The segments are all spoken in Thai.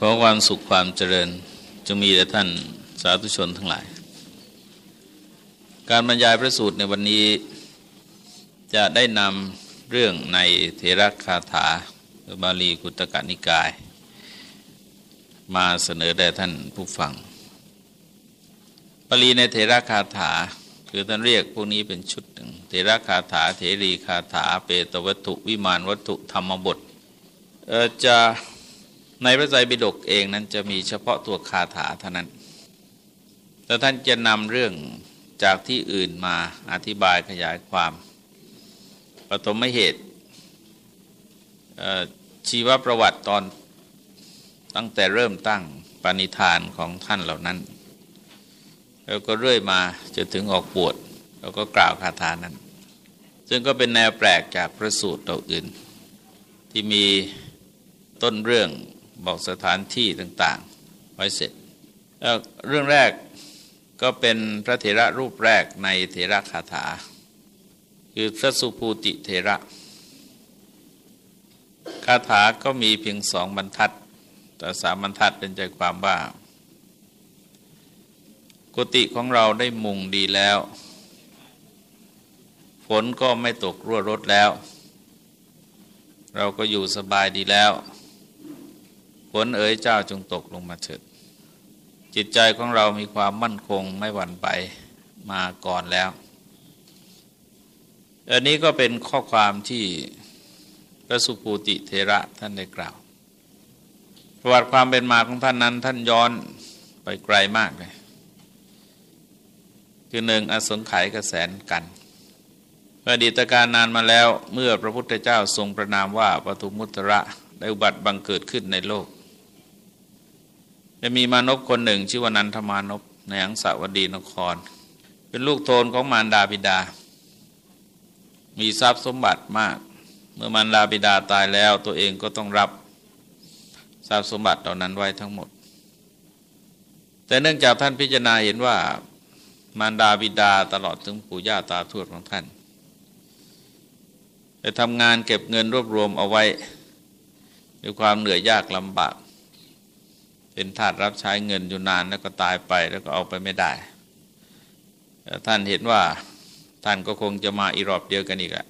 ขอความสุขความเจริญจะมีแด่ท่านสาธุชนทั้งหลาย การบรรยายพระสูตรในวันนี้จะได้นำเรื่องในเทระคาถาบาลีกุตกนิกาย มาเสนอแด่ท่านผู้ฟังบาลีในเทระคาถา คือท่านเรียกพวกนี้เป็นชุดหนึ่งเทระคาถาเทรีคาถา เปตวัตถุวิมานวัตถุธรรมบทจะ ในพระไตรปิฎกเองนั้นจะมีเฉพาะตัวคาถาเท่านั้นแต่ท่านจะนำเรื่องจากที่อื่นมาอธิบายขยายความ ปฐมเหตุชีวประวัติตอนตั้งแต่เริ่มตั้งปณิธานของท่านเหล่านั้น แล้วก็เรื่อยมาจนถึงออกปวดแล้วก็กล่าวคาถานั้น ซึ่งก็เป็นแนวแปลกจากพระสูตรเราอื่น ที่มีต้นเรื่อง บอกสถานที่ต่างๆ ไว้เสร็จ เรื่องแรกก็เป็นพระเถระรูปแรกในเถระคาถา คือพระสุภูติเถระคาถาก็มีเพียงสองบรรทัด แต่สามบรรทัดเป็นใจความว่ากุฏิของเราได้มุงดีแล้ว ฝนก็ไม่ตกรั่วรดแล้ว เราก็อยู่สบายดีแล้ว ฝนเอ๋ยเจ้าจงตกลงมาเถิด จิตใจของเรามีความมั่นคงไม่หวั่นไหวมาก่อนแล้ว อันนี้ก็เป็นข้อความที่พระสุภูติเทระท่านได้กล่าว ประวัติความเป็นมาของท่านนั้น ท่านย้อนไปไกลมากเลย คือหนึ่งอสงไขยกระแสนกันอดีตการนานมาแล้วเมื่อพระพุทธเจ้าทรงประนามว่าปทุมุตระได้อุบัติบังเกิดขึ้นในโลก จะมีมานพคนหนึ่ง ชื่อว่านันทมานพในอังสาวดีนคร เป็นลูกโทนของมารดาบิดา มีทรัพย์สมบัติมาก เมื่อมารดาบิดาตายแล้วตัวเองก็ต้องรับทรัพย์สมบัติเหล่านั้นไว้ทั้งหมด แต่เนื่องจากท่านพิจารณาเห็นว่ามารดาบิดาตลอดถึงปู่ย่าตาทวดของท่านไปทำงานเก็บเงินรวบรวมเอาไว้ด้วยความเหนื่อยยากลำบาก เป็นทาสรับใช้เงินอยู่นานแล้วก็ตายไปแล้วก็เอาไปไม่ได้ ท่านเห็นว่าท่านก็คงจะมาอีรอบเดียวกันอีกแหละ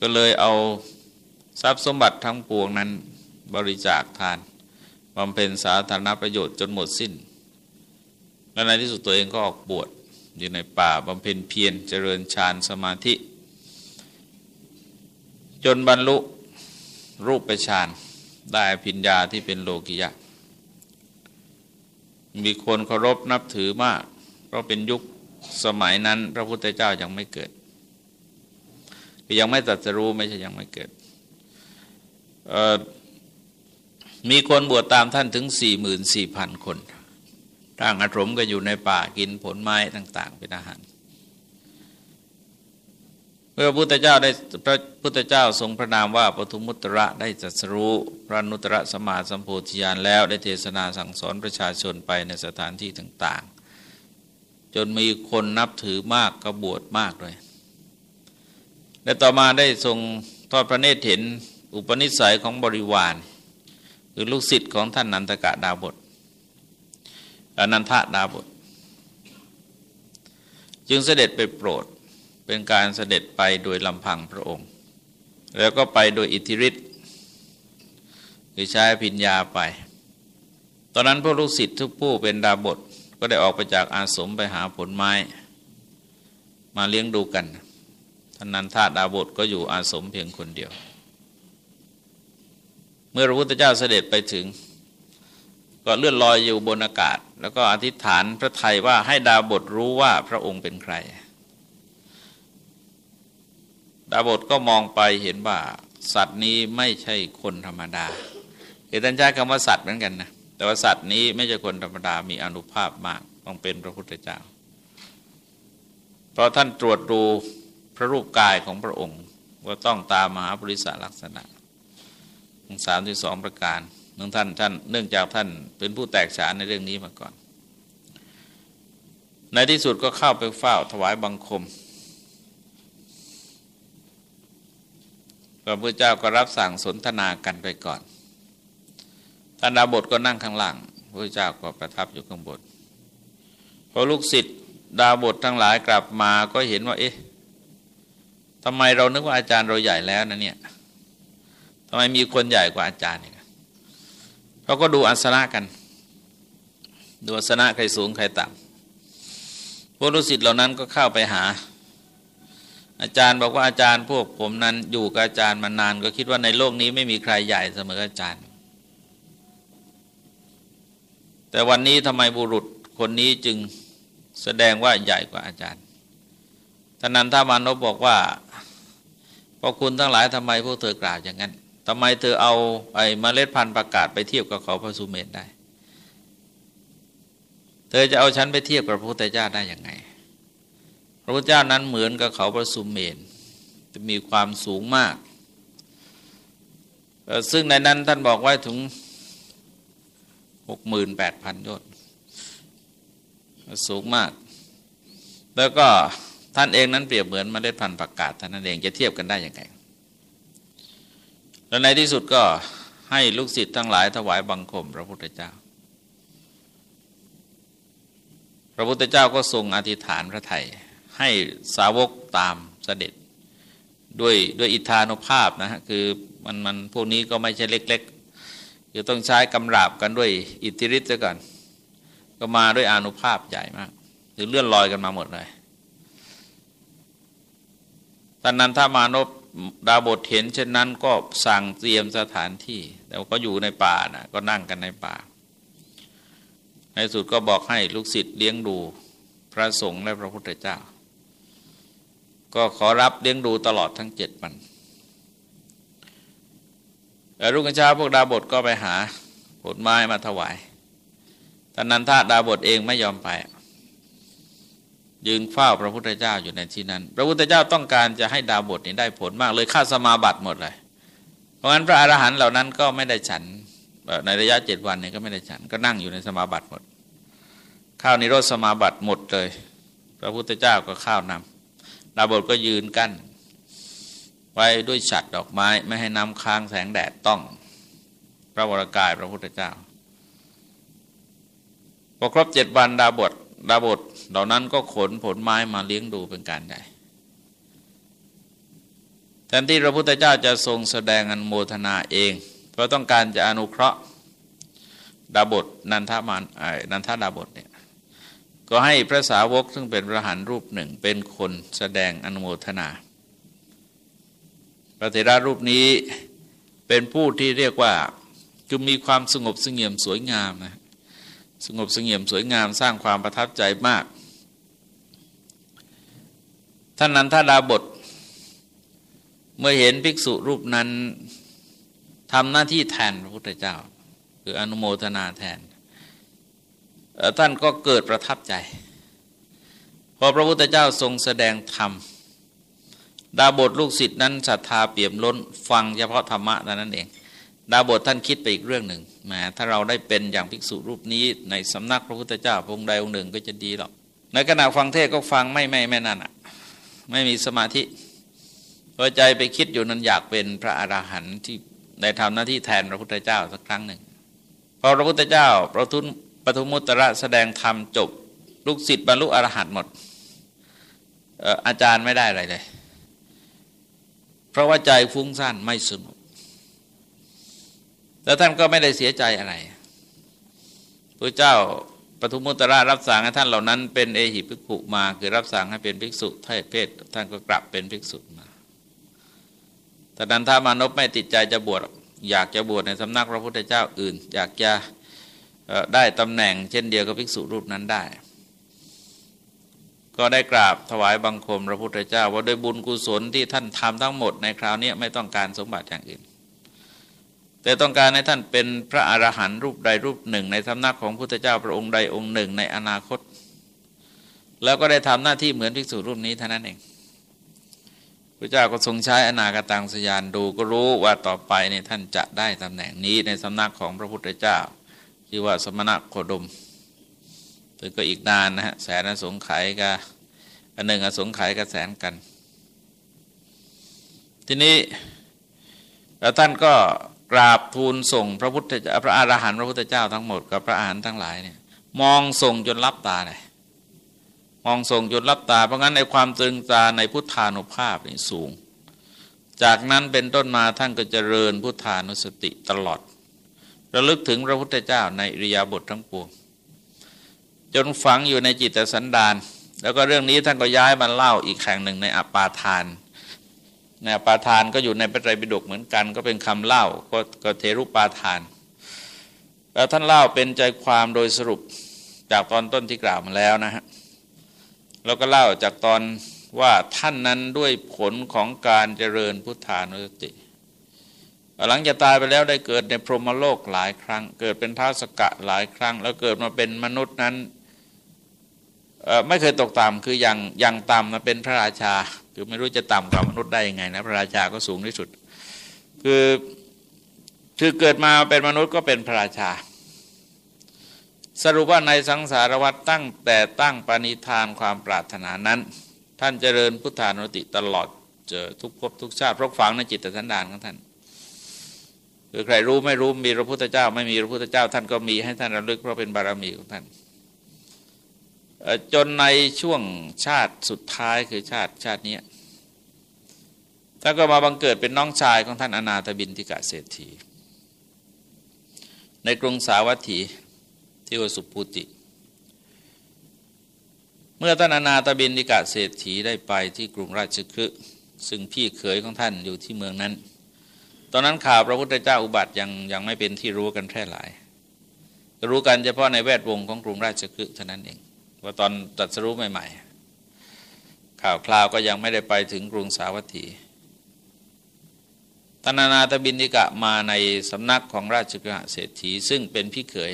ก็เลยเอาทรัพย์สมบัติทั้งปวงนั้นบริจาคทานบำเพ็ญสาธารณประโยชน์จนหมดสิ้น และในที่สุดตัวเองก็ออกบวชอยู่ในป่าบำเพ็ญเพียรเจริญฌานสมาธิ จนบรรลุรูปไปฌาน ได้พิญญาที่เป็นโลกิยะ มีคนเคารพนับถือมาก เพราะเป็นยุคสมัยนั้น พระพุทธเจ้ายังไม่เกิด ยังไม่ตัดสรู้ไม่ใช่ยังไม่เกิด มีคนบวชตามท่านถึงสี่หมื่นสี่พันคนทางอาถรมก็อยู่ในป่ากินผลไม้ต่าง ๆ เป็นอาหาร มื่อพระพุทธเจ้าได้พระพุทธเจ้าทรงพระนามว่าปทุมุตระได้จัสรู้พระนุตระสมาสัมโพธิญาณแล้วได้เทศนาสั่งสอนประชาชนไปในสถานที่ต่าง ๆ จนมีคนนับถือมากกบวชมากเลยและต่อมาได้ทรงทอดพระเนตรเห็นอุปนิสัยของบริวารคือลูกศิษย์ของท่านนันทกะดาบทอนันทะดาบท จึงเสด็จไปโปรด เป็นการเสด็จไปโดยลำพังพระองค์ แล้วก็ไปโดยอิทธิฤทธิ์คือใช้พิญญาไป ตอนนั้นพวกลูกศิษย์ทุกผู้เป็นดาบทก็ได้ออกไปจากอาสมไปหาผลไม้ มาเลี้ยงดูกันท่านนันทาดาบทก็อยู่อาสมเพียงคนเดียว เมื่อพระพุทธเจ้าเสด็จไปถึง ก็เลื่อนลอยอยู่บนอากาศ แล้วก็อธิษฐานพระไทยว่าให้ดาบทรู้ว่าพระองค์เป็นใคร ดาบทก็มองไปเห็นว่าสัตว์นี้ไม่ใช่คนธรรมดาเอตันใช้คำว่าสัตว์เหมือนกันนะแต่ว่าสัตว์นี้ไม่ใช่คนธรรมดามีอนุภาพมากต้องเป็นพระพุทธเจ้า เพราะท่านตรวจดูพระรูปกายของพระองค์ว่าต้องตามมหาบริษัลักษณะสามที่สองประการเนื่องท่านท่านเนื่องจากท่านเป็นผู้แตกฉานในเรื่องนี้มาก่อน ในที่สุดก็เข้าไปเฝ้าถวายบังคม พระพุทธเจ้าก็รับสั่งสนทนากันไปก่อนท่านดาบทก็นั่งข้างล่างพระเจ้าก็ประทับอยู่ข้างบนพอลูกศิษย์ดาบททั้งหลายกลับมาก็เห็นว่า เอ๊ะทำไมเรานึกว่าอาจารย์เราใหญ่แล้วนะเนี่ยทำไมมีคนใหญ่กว่าอาจารย์เนี่ยเขาก็ดูอัศนะกัน ดูอัศนะใครสูงใครต่ำพวกลูกศิษย์เหล่านั้นก็เข้าไปหา อาจารย์บอกว่าอาจารย์พวกผมนั้นอยู่กับอาจารย์มานาน ก็คิดว่าในโลกนี้ไม่มีใครใหญ่เสมออาจารย์ แต่วันนี้ทำไมบุรุษคนนี้จึงแสดงว่าใหญ่กว่าอาจารย์ท่านันทามานพบอกว่าพอคุณทั้งหลายทำไมพวกเธอกล่าวอย่างนั้นทำไมเธอเอาไอ้เมล็ดพันธุ์ประกาศไปเทียบกับเขาพระสุเมธได้ เธอจะเอาฉันไปเทียบกับพระพุทธเจ้าได้ยังไง ระพุทธเจ้านั้นเหมือนกับเขาพระสุมเมธจะมีความสูงมาก ซึ่งในนั้นท่านบอกไว้ถึงหกหมื่นแปดพันยศสูงมาก แล้วก็ท่านเองนั้นเปรียบเหมือนมเมล็ดพันธุ์ประกาศท่านนั่นเองจะเทียบกันได้อยังไงแล้วในที่สุดก็ให้ลูกศิษย์ทั้งหลายถวายบังคมพระพุทธเจ้า พระพุทธเจ้าก็ทรงอธิษฐานพระไทย ให้สาวกตามเสด็จ ด้วยด้วยอิทธานุภาพนะฮะคือมันมันพวกนี้ก็ไม่ใช่เล็กๆคือต้องใช้กำราบกันด้วยอิทธิฤทธิ์ก่อนก็มาด้วยอนุภาพใหญ่มากหรือเลื่อนลอยกันมาหมดเลยตอนนั้นถ้ามานพดาบทเห็นเช่นนั้นก็สั่งเตรียมสถานที่ แต่ก็อยู่ในป่านะก็นั่งกันในป่า ในสุดก็บอกให้ลูกศิษย์เลี้ยงดูพระสงฆ์และพระพุทธเจ้า ก็ขอรับเลี้ยงดูตลอดทั้งเจ็ดวันแต่รุ่งเช้าพวกดาบทก็ไปหาผลไม้มาถวายท่นนันทาดาบทเองไม่ยอมไป ยืนเฝ้าพระพุทธเจ้าอยู่ในที่นั้น พระพุทธเจ้าต้องการจะให้ดาวบทนี้ได้ผลมากเลยค่าสมาบัติหมดเลย เพราะงั้นพระอรหันต์เหล่านั้นก็ไม่ได้ฉันในระยะเจ็ดวันนี้ก็ไม่ได้ฉันก็นั่งอยู่ในสมาบัติหมด ข้าวนิโรธสมาบัติหมดเลย พระพุทธเจ้าก็ข้าวนำ ดาบทก็ยืนกั้น ไว้ด้วยฉัดดอกไม้ ไม่ให้น้ำค้างแสงแดดต้อง พระวรากายพระพุทธเจ้าพอครบเจ็ดวันดาบทดาบทเหล่านั้นก็ขนผลไม้มาเลี้ยงดูเป็นการใหญ่แทนที่พระพุทธเจ้าจะทรงแสดงอนโมทนาเอง เพราะต้องการจะอนุเคราะห์ดาบทนันทามานนันทาดาบทเนี่ย ก็ให้พระสาวกซึ่งเป็นพระหันรูปหนึ่งเป็นคนแสดงอนุโมทนา พระเถระรูปนี้เป็นผู้ที่เรียกว่าคือมีความสงบสงเงียมสวยงามนะสงบสงเงียมสวยงามสร้างความประทับใจมาก ท่านนั้นท่าดาบท เมื่อเห็นภิกษุรูปนั้นทำหน้าที่แทนพระพุทธเจ้า คืออนุโมทนาแทน ท่านก็เกิดประทับใจ พอพระพุทธเจ้าทรงแสดงธรรม ดาบทลูกศิษย์นั้นศรัทธาเปี่ยมล้นฟังเฉพาะธรรมะนั้นเอง ดาบทท่านคิดไปอีกเรื่องหนึ่งแหมถ้าเราได้เป็นอย่างภิกษุรูปนี้ ในสำนักพระพุทธเจ้าพงค์ใดองค์หนึ่งก็จะดีหรอก ในขณะฟังเทศก็ฟังไม่ไม่ไม่นั่นอะไม่มีสมาธิพอใจไปคิดอยู่นั้นอยากเป็นพระอราหันต์ที่ได้ทำหน้าที่แทนพระพุทธเจ้าสักครั้งหนึ่งพอพระพุทธเจ้าพระทุน ทุมุตระแสดงธรรมจบ ลูกศิษย์บรรลุอรหันต์หมดอาจารย์ไม่ได้อะไรเลย เพราะว่าใจฟุ้งซ่านไม่สงบแล้วท่านก็ไม่ได้เสียใจอะไรพระเจ้าปทุมุตระรับสั่งให้ท่านเหล่านั้นเป็นเอหิภิกขุมา คือรับสั่งให้เป็นภิกษุทเพศท่านก็กลับเป็นภิกษุมาแต่นั้นถ้ามานพไม่ติดใจจะบวชอยากจะบวชในสำนักพระพุทธเจ้าอื่น อยากจะ ได้ตำแหน่งเช่นเดียวกับภิกษุรูปนั้นได้ ก็ได้กราบถวายบังคมพระพุทธเจ้า ว่าโดยบุญกุศลที่ท่านทำทั้งหมดในคราวนี้ไม่ต้องการสมบัติอย่างอื่น แต่ต้องการให้ท่านเป็นพระอรหันต์รูปใดรูปหนึ่ง ในสำนักของพุทธเจ้าพระองค์ใดองค์หนึ่งในอนาคต แล้วก็ได้ทำหน้าที่เหมือนภิกษุรูปนี้เท่านั้นเองพระเจ้าก็ทรงใช้อนากตังสยานดูก็รู้ว่าต่อไปเนี่ยท่านจะได้ตำแหน่งนี้ในสำนักของพระพุทธเจ้า ชื่อว่าสมณะโคดมถึงก็อีกนานนะฮะแสนอสงไขยกับอันหนึ่งอสงไขยกับแสนกัน ทีนี้แล้วท่านก็กราบทูลส่งพระพุทธพระอรหันต์พระพุทธเจ้าทั้งหมดกับพระอรหันต์ทั้งหลายเนี่ยมองส่งจนรับตาเลยมองส่งจนรับตา เพราะงั้นในความตรึงตาในพุทธานุภาพนี่สูง จากนั้นเป็นต้นมาท่านก็เจริญพุทธานุสติตลอด ระลึกถึงพระพุทธเจ้าในอริยาบททั้งปวงจนฝังอยู่ในจิตสันดาน แล้วก็เรื่องนี้ท่านก็ย้ายมาเล่าอีกแห่งหนึ่งในอปาทาน ในอปาทานก็อยู่ในพระไตรปิฎกเหมือนกัน ก็เป็นคำเล่าก็ก็เทรุปาทาน แล้วท่านเล่าเป็นใจความโดยสรุปจากตอนต้นที่กล่าวมาแล้วนะฮะเราก็เล่าจากตอนว่าท่านนั้นด้วยผลของการเจริญพุทธานุสติ หลังจากตายไปแล้วได้เกิดในพรหมโลกหลายครั้ง เกิดเป็นท้าสกะหลายครั้ง แล้วเกิดมาเป็นมนุษย์นั้นไม่เคยตกต่ำคืออย่างอย่างต่ำมาเป็นพระราชา คือไม่รู้จะต่ำกว่ามนุษย์ได้ยังไงนะพระราชาก็สูงที่สุด คือคือเกิดมาเป็นมนุษย์ก็เป็นพระราชา สรุปว่าในสังสารวัฏตั้งแต่ตั้งปณิธานความปรารถนานั้น ท่านเจริญพุทธานุติตลอดเจอทุกภพทุกชาติเพราะฝังในจิตสันดานของท่าน คือใครรู้ไม่รู้มีพระพุทธเจ้า ไม่มีพระพุทธเจ้า ท่านก็มีให้ท่านระลึกเพราะเป็นบารมีของท่านจนในช่วงชาติสุดท้ายคือชาติชาตินี้ท่านก็มาบังเกิดเป็นน้องชายของท่านอนาถบินทิกะเศรษฐี ในกรุงสาวัตถีที่วสุปุติ เมื่อท่านอนาถบินทิกะเศรษฐีได้ไปที่กรุงราชคฤห์ซึ่งพี่เขยของท่านอยู่ที่เมืองนั้น ตอนนั้นข่าวพระพุทธเจ้าอุบัติยังยังไม่เป็นที่รู้กันแพร่หลายรู้กันเฉพาะในแวดวงของกรุงราชคฤห์เท่านั้นเอง ว่าตอนตัดสรู้ใหม่ ๆ ข่าวคราวก็ยังไม่ได้ไปถึงกรุงสาวัตถีตนานาตบินิกะมาในสำนักของราชกะเศรษฐีซึ่งเป็นพี่เขย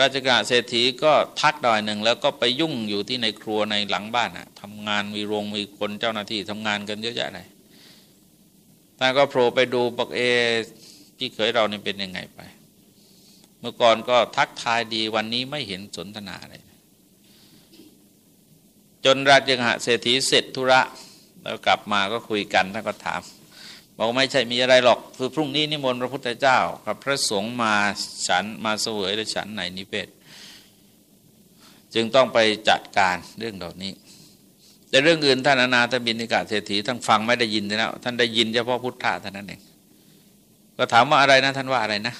ราชกะเศรษฐีก็ทักดอยหนึ่งแล้วก็ไปยุ่งอยู่ที่ในครัวในหลังบ้านอะทำงานมีโรงมีคนเจ้าหน้าที่ทำงานกันเยอะแยะเลย ท่านก็โผล่ไปดูบอกเอพี่เขยเรานี่เป็นยังไงไป เมื่อก่อนก็ทักทายดีวันนี้ไม่เห็นสนทนาเลยจนราชยังหะเศรษฐีเสร็จธุระแล้วกลับมาก็คุยกันท่านก็ถามบอกไม่ใช่มีอะไรหรอก คือพรุ่งนี้นิมนต์พระพุทธเจ้ากับพระสงฆ์มาฉันมาเสวยและฉันในนิเวศจึงต้องไปจัดการเรื่องเหล่านี้ แต่เรื่องอื่นท่านอนาถบินิกาเศรษฐีท่านฟังไม่ได้ยินแล้วท่านได้ยินเฉพาะพุทธะเท่านั้นเองก็ถามว่าอะไรนะท่านว่าอะไรนะ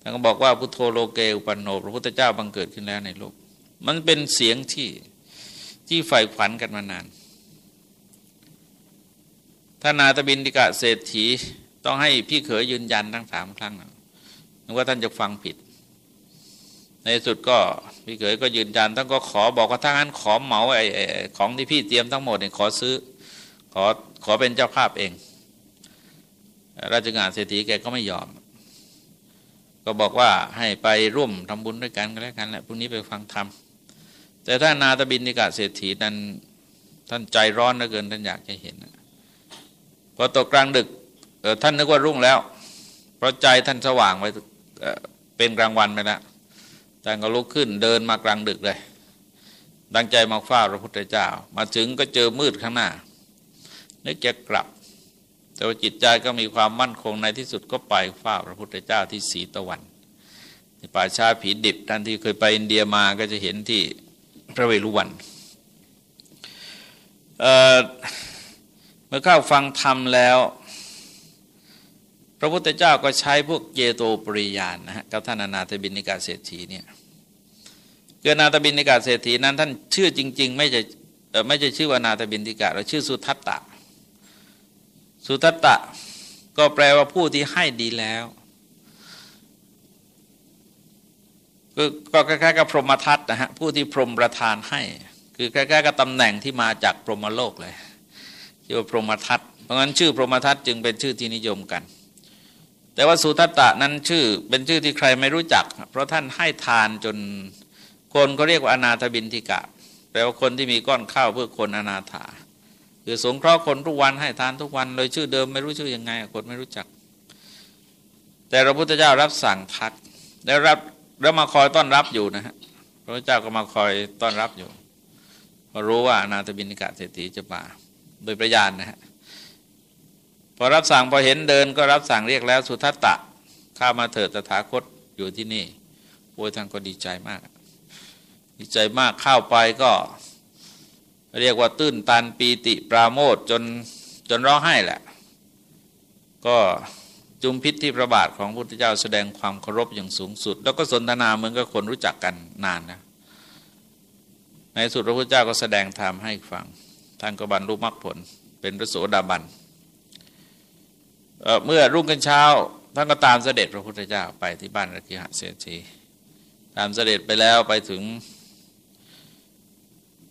ท่านก็บอกว่าพุทโธโลเกอุปันโนพระพุทธเจ้าบังเกิดขึ้นแล้วในโลก มันเป็นเสียงที่ที่ใฝ่ฝันกันมานานท่านาตบินติกะเศรษฐีต้องให้พี่เขยยืนยันทั้งสามครั้งนึกว่าท่านจะฟังผิด ในสุดก็พี่เขยก็ยืนยันท่านก็ขอบอกว่าถ้างั้นขอเหมาไอ้ของที่พี่เตรียมทั้งหมดเนี่ยขอซื้อ ขอขอเป็นเจ้าภาพเอง ราชการเศรษฐีแกก็ไม่ยอม ก็บอกว่าให้ไปร่วมทำบุญด้วยกันก็แล้วกันแหละพรุ่งนี้ไปฟังธรรมแต่ถ้านาตบินนิกาเศรษฐีนั้นท่านใจร้อนเหลือเกินท่านอยากจะเห็นพอตกกลางดึกท่านนึกว่ารุ่งแล้ว เพราะใจท่านสว่างไปเป็นกลางวันไปแล้ว ท่านก็ลุกขึ้นเดินมากลางดึกเลยตั้งใจมาเฝ้าพระพุทธเจ้า มาถึงก็เจอมืดข้างหน้า นึกจะกลับ แต่ว่าจิตใจก็มีความมั่นคงในที่สุดก็ไปเฝ้าพระพุทธเจ้าที่สีตะวันป่าชาผีดิบท่านที่เคยไปอินเดียมาก็จะเห็นที่พระเวรุวันเเมื่อเข้าฟังธรรมแล้ว ระพุทธเจ้าก็ใช้พวกเจโตปริยานนะฮะกับท่านอนาถบินิกาเศรษฐีเนี่ยเกิดนาถบินิกาเศรษฐีนั้นท่านชื่อจริง ๆ ไม่ใช่ไม่ใช่ชื่อว่านาถบินิกาเราชื่อสุทัตตะ สุทัตตะก็แปลว่าผู้ที่ให้ดีแล้วก็คล้ายๆกับพรหมทัตนะฮะผู้ที่พรหมประทานให้ คือคล้ายๆกับตำแหน่งที่มาจากพรหมโลกเลยชื่อว่าพรหมทัตเพราะงั้นชื่อพรหมทัตจึงเป็นชื่อที่นิยมกัน แต่ว่าสุทัตตะนั้นชื่อเป็นชื่อที่ใครไม่รู้จัก เพราะท่านให้ทานจนคนก็เรียกว่าอนาถบินทิกะ แปลว่าคนที่มีก้อนข้าวเพื่อคนอนาถา คือสงเคราะห์คนทุกวันให้ทานทุกวันเลยชื่อเดิมไม่รู้ชื่อยังไงคนไม่รู้จัก แต่พระพุทธเจ้ารับสั่งทักได้รับแล้วมาคอยต้อนรับอยู่นะฮะพระพุทธเจ้าก็มาคอยต้อนรับอยู่พอรู้ว่านาถบินทิกาเศรษฐีจะมาโดยประยานนะฮะ อรับสั่งพอเห็นเดินก็รับสั่งเรียกแล้วสุทัตตะ ข้ามาเถิดตถาคตอยู่ที่นี่โอ้ยท่านก็ดีใจมาก ดีใจมากเข้าไปก็ เรียกว่าตื้นตันปีติปราโมทจนจนร้องไห้แหละ ก็จุมพิษที่พระบาทของพระพุทธเจ้าแสดงความเคารพอย่างสูงสุด แล้วก็สนทนาเหมือนกับคนรู้จักกันนานนะในสุดพระพุทธเจ้าก็แสดงธรรมให้ฟังท่านก็บรรลุมรรคผล เป็นพระโสดาบัน เมื่อรุ่งกันเช้าท่านก็ตามเสด็จพระพุทธเจ้าไปที่บ้านรักิหะเศรษฐีตามเสด็จไปแล้วไปถึง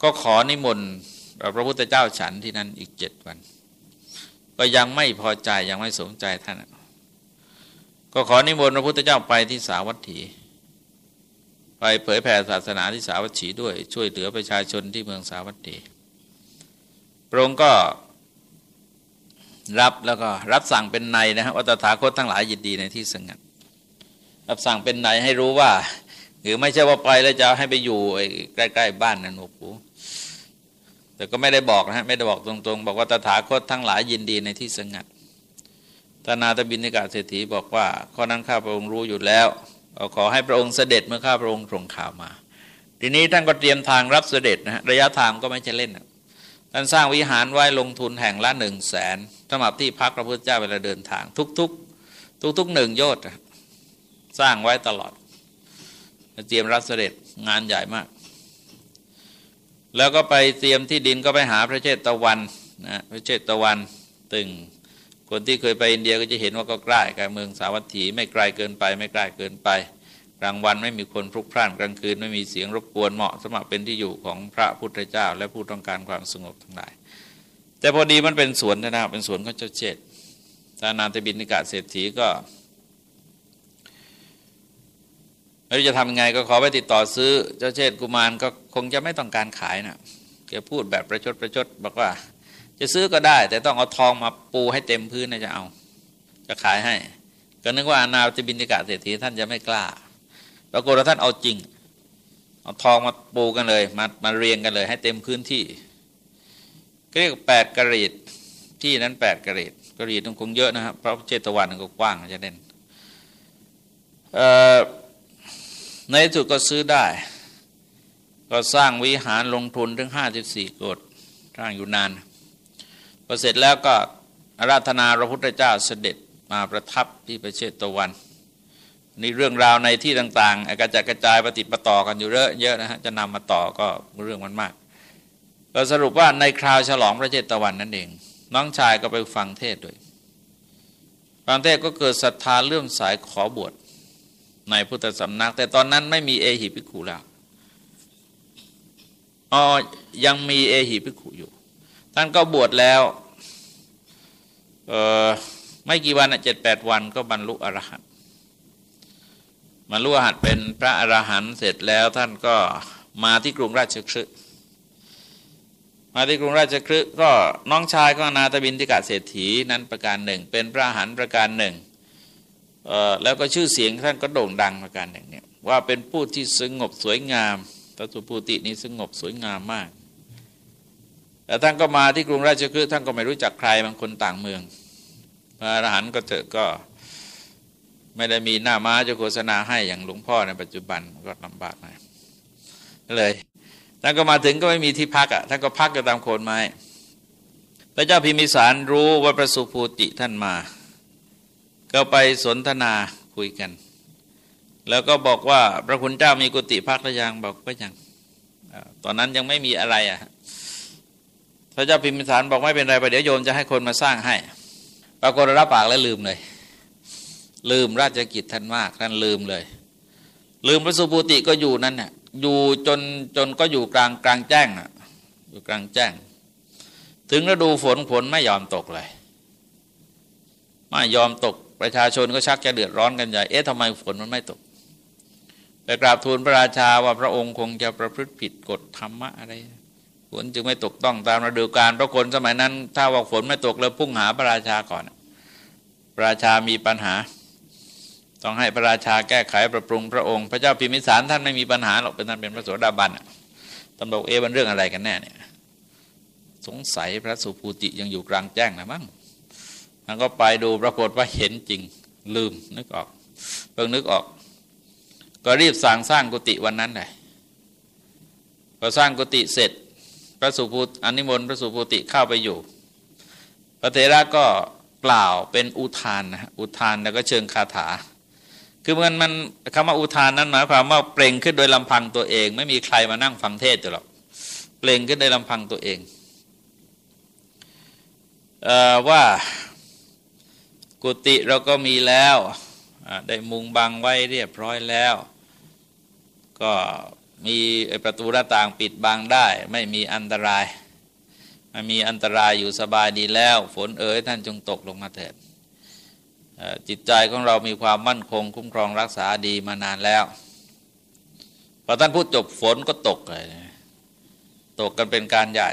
ก็ขอนิมนต์พระพุทธเจ้าฉันที่นั่นอีกเจ็ดวัน ก็ยังไม่พอใจยังไม่สนใจท่าน ก็ขอนิมนต์พระพุทธเจ้าไปที่สาวัตถี ไปเผยแผ่ศาสนาที่สาวัตถีด้วยช่วยเหลือประชาชนที่เมืองสาวัตถีพระองค์ก็ รับแล้วก็รับสั่งเป็นในนะฮะวัตถาคตทั้งหลายยินดีในที่สงัด รับสั่งเป็นในให้รู้ว่า หรือไม่ใช่ว่าไปแล้วจะให้ไปอยู่ใกล้ๆบ้านนั่นโอ้โหแต่ก็ไม่ได้บอกนะฮะไม่ได้บอกตรงๆ บอกว่าตถาคตทั้งหลายยินดีในที่สงัดตนาตบินิกาเศรษฐีบอกว่า ข้อนั้นข้าพระองค์รู้อยู่แล้วขอให้พระองค์เสด็จเมื่อข้าพระองค์ส่งข่าวมา ทีนี้ท่านก็เตรียมทางรับเสด็จนะฮะระยะทางก็ไม่ใช่เล่นท่านสร้างวิหารไว้ลงทุนแห่งละหนึ่งแสน สำหรับที่พักพระพุทธเจ้าเวลาเดินทาง ทุกๆทุกๆหนึ่งโยชน์สร้างไว้ตลอด เตรียมรับเสด็จงานใหญ่มาก แล้วก็ไปเตรียมที่ดินก็ไปหาพระเชตะวันนะพระเชตะวันตึงคนที่เคยไปอินเดียก็จะเห็นว่าก็ใกล้กับเมืองสาวัตถีไม่ไกลเกินไป ไม่ใกล้เกินไป กลางวันไม่มีคนพลุกพล่านกลางคืนไม่มีเสียงรบกวนเหมาะสมเป็นที่อยู่ของพระพุทธเจ้า และผู้ต้องการความสงบทั้งหลาย แต่พอดีมันเป็นสวนนะเป็นสวนของเจ้าเจตทานาตบินิกาเศรษฐีก็ไม่รู้จะทำยังไงก็ขอไปติดต่อซื้อ เจ้าเชษกุมารก็คงจะไม่ต้องการขายนะแกพูดแบบประชดประชดบอกว่า จะซื้อก็ได้ แต่ต้องเอาทองมาปูให้เต็มพื้นนะจะเอา จะขายให้ ก็นึกว่านาตบินิกาเศรษฐีท่านจะไม่กล้าปรากฏว่าท่านเอาจริง เอาทองมาปูกันเลย มามาเรียงกันเลย ให้เต็มพื้นที่ เรียกแปดกรีดที่นั้นแปดกรีดกรีดต้องคงเยอะนะครับเพราะเจตวันก็กว้างจะเด่นในสุดก็ซื้อได้ ก็สร้างวิหารลงทุนถึงห้าสิบสี่กดสร้างอยู่นานพอเสร็จแล้วก็อาราธนาพระพุทธเจ้าเสด็จมาประทับที่ประเชตวันนี่เรื่องราวในที่ต่างๆกระจายกระจายปฏิปต่อกันอยู่เยอะเยอะนะฮะจะนำมาต่อก็เรื่องมันมาก เราสรุปว่าในคราวฉลองพระเจตวันนั่นเอง น้องชายก็ไปฟังเทศด้วย ฟังเทศก็เกิดศรัทธาเลื่อมสายขอบวชในพุทธสำนัก แต่ตอนนั้นไม่มีเอหิภิกขุแล้วอ๋อยังมีเอหิภิกขุอยู่ ท่านก็บวชแล้วไม่กี่วันเจ็ดแปดวันก็บรรลุอรหันตมาลุอรหัดเป็นพระอรหันต์เสร็จแล้วท่านก็มาที่กรุงราชคฤห์ มาที่กรุงราชคฤห์ก็น้องชายก็นาตบินทิกาเศรษฐีนั้นประการหนึ่ง เป็นพระหันประการหนึ่งแล้วก็ชื่อเสียงท่านก็โด่งดังประการหนึ่งเนี่ยว่าเป็นผู้ที่สงบสวยงามตัสุภูตินี้สงบสวยงามมากแต่ท่านก็มาที่กรุงราชคฤห์ท่านก็ไม่รู้จักใครบางคนต่างเมืองพระอรหันต์ก็เจอก็ไม่ได้มีหน้าม้าจะโฆษณาให้อย่างหลวงพ่อในปัจจุบันก็ลำบากหน่อยเลย ท่านก็มาถึงก็ไม่มีที่พักอะท่านก็พักอยู่ตามโคนไม้ พระเจ้าพิมิสารรู้ว่าพระสุภูติท่านมา ก็ไปสนทนาคุยกัน แล้วก็บอกว่าพระคุณเจ้ามีกุฏิพักหรือยังบอกว่ายังตอนนั้นยังไม่มีอะไรอะพระเจ้าพิมิสารบอกไม่เป็นไรไปเดี๋ยวโยมจะให้คนมาสร้างให้ ปรากฏรับปากแล้วลืมเลย ลืมราชกิจท่านมากท่านลืมเลย ลืมพระสุภูติก็อยู่นั่นเนี่ย อยู่จนจนก็อยู่กลางกลางแจ้งนะอยู่กลางแจ้ง ถึงฤดูฝนฝนไม่ยอมตกเลย ไม่ยอมตกประชาชนก็ชักจะเดือดร้อนกันใหญ่เอ๊ะทำไมฝนมันไม่ตกไปกราบทูลพระราชาว่าพระองค์คงจะประพฤติผิดกฎธรรมะอะไรฝนจึงไม่ตกต้องตามฤดูกาลเพราะคนสมัยนั้น ถ้าว่าฝนไม่ตกเลยพุ่งหาพระราชาก่อนพระราชามีปัญหา ต้องให้พระราชาแก้ไขปรับปรุงพระองค์ พระเจ้าพิมิสารท่านไม่มีปัญหาหรอกเป็นท่านเป็นพระโสดาบันตำรวจเอวันเรื่องอะไรกันแน่เนี่ย สงสัยพระสุภูติยังอยู่กลางแจ้งนะมั้งมันก็ไปดูปรากฏว่าเห็นจริงลืมนึกออกเพิ่งนึกออก ก็รีบสั่งสร้างกุฏิวันนั้นเลยพอสร้างกุฏิเสร็จ พระสุภูติอนิมนต์พระสุภูติเข้าไปอยู่ พระเถระก็กล่าวเป็นอุทานนะอุทานแล้วก็เชิงคาถา คือมันมันคำว่าอุทานนั้นหมายความว่าเปล่งขึ้นโดยลำพังตัวเอง ไม่มีใครมานั่งฟังเทศจะหรอกเปล่งขึ้นโดยลำพังตัวเองเอว่ากุฏิเราก็มีแล้วได้มุงบังไว้เรียบร้อยแล้ว ก็มีประตูหน้าต่างปิดบังได้ ไม่มีอันตรายไม่มีอันตรายอยู่สบายดีแล้ว ฝนเอ๋ยท่านจงตกลงมาเถิด จิตใจของเรามีความมั่นคง คุ้มครองรักษาดีมานานแล้วพอท่านพูดจบฝนก็ตกเลยตกกันเป็นการใหญ่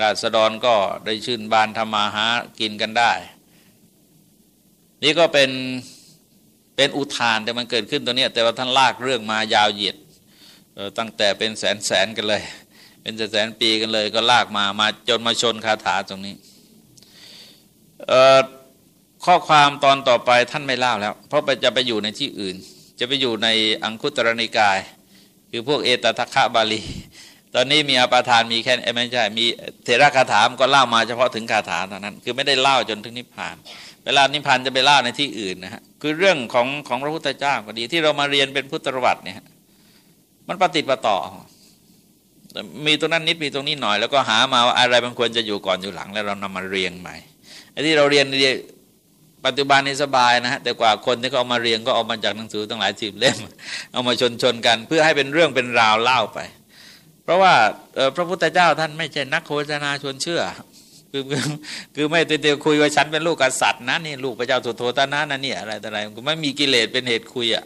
ราษฎรก็ได้ชื่นบานธรรมาหากินกันได้ นี่ก็เป็นเป็นอุทานแต่มันเกิดขึ้นตัวนี้แต่ว่าท่านลากเรื่องมายาวเหยียดตั้งแต่เป็นแสนแสนกันเลย เป็นแสนปีกันเลย ก็ลากมามาจนมาชนคาถาตรงนี้ ข้อความตอนต่อไปท่านไม่เล่าแล้ว เพราะไปจะไปอยู่ในที่อื่น จะไปอยู่ในอังคุตรนิกาย คือพวกเอตทัคคะบาลี ตอนนี้มีอาปาทานมีแค่ไม่ใช่ มีเทระคาถามก็เล่ามาเฉพาะถึงคาถาเท่านั้น คือไม่ได้เล่าจนถึงนิพพาน เวลานิพพานจะไปเล่าในที่อื่นนะฮะคือเรื่องของของพระพุทธเจ้าก็ดีที่เรามาเรียนเป็นพุทธประวัติเนี่ยมันปฏิปต่อ มีตรงนั้นนิดมีตรงนี้หน่อย แล้วก็หามาว่าอะไรบางควรจะอยู่ก่อนอยู่หลังแล้วเรานำมาเรียงใหม่ไอ้ที่เราเรียนเรีย ปัจจุบันนี้สบายนะฮะแต่กว่าคนที่เขาเอามาเรียงก็เอามาจากหนังสือตั้งหลายสิบเล่ม เอามาชนชนกัน เพื่อให้เป็นเรื่องเป็นราวเล่าไป เพราะว่าพระพุทธเจ้าท่านไม่ใช่นักโฆษณาชวนเชื่อคือคือไม่เตียวคุยว่าฉันเป็นลูกกษัตริย์นะนี่ลูกพระเจ้าสุโธตนะนะเนี่ยอะไรแต่อะไรไม่มีกิเลสเป็นเหตุคุยอะ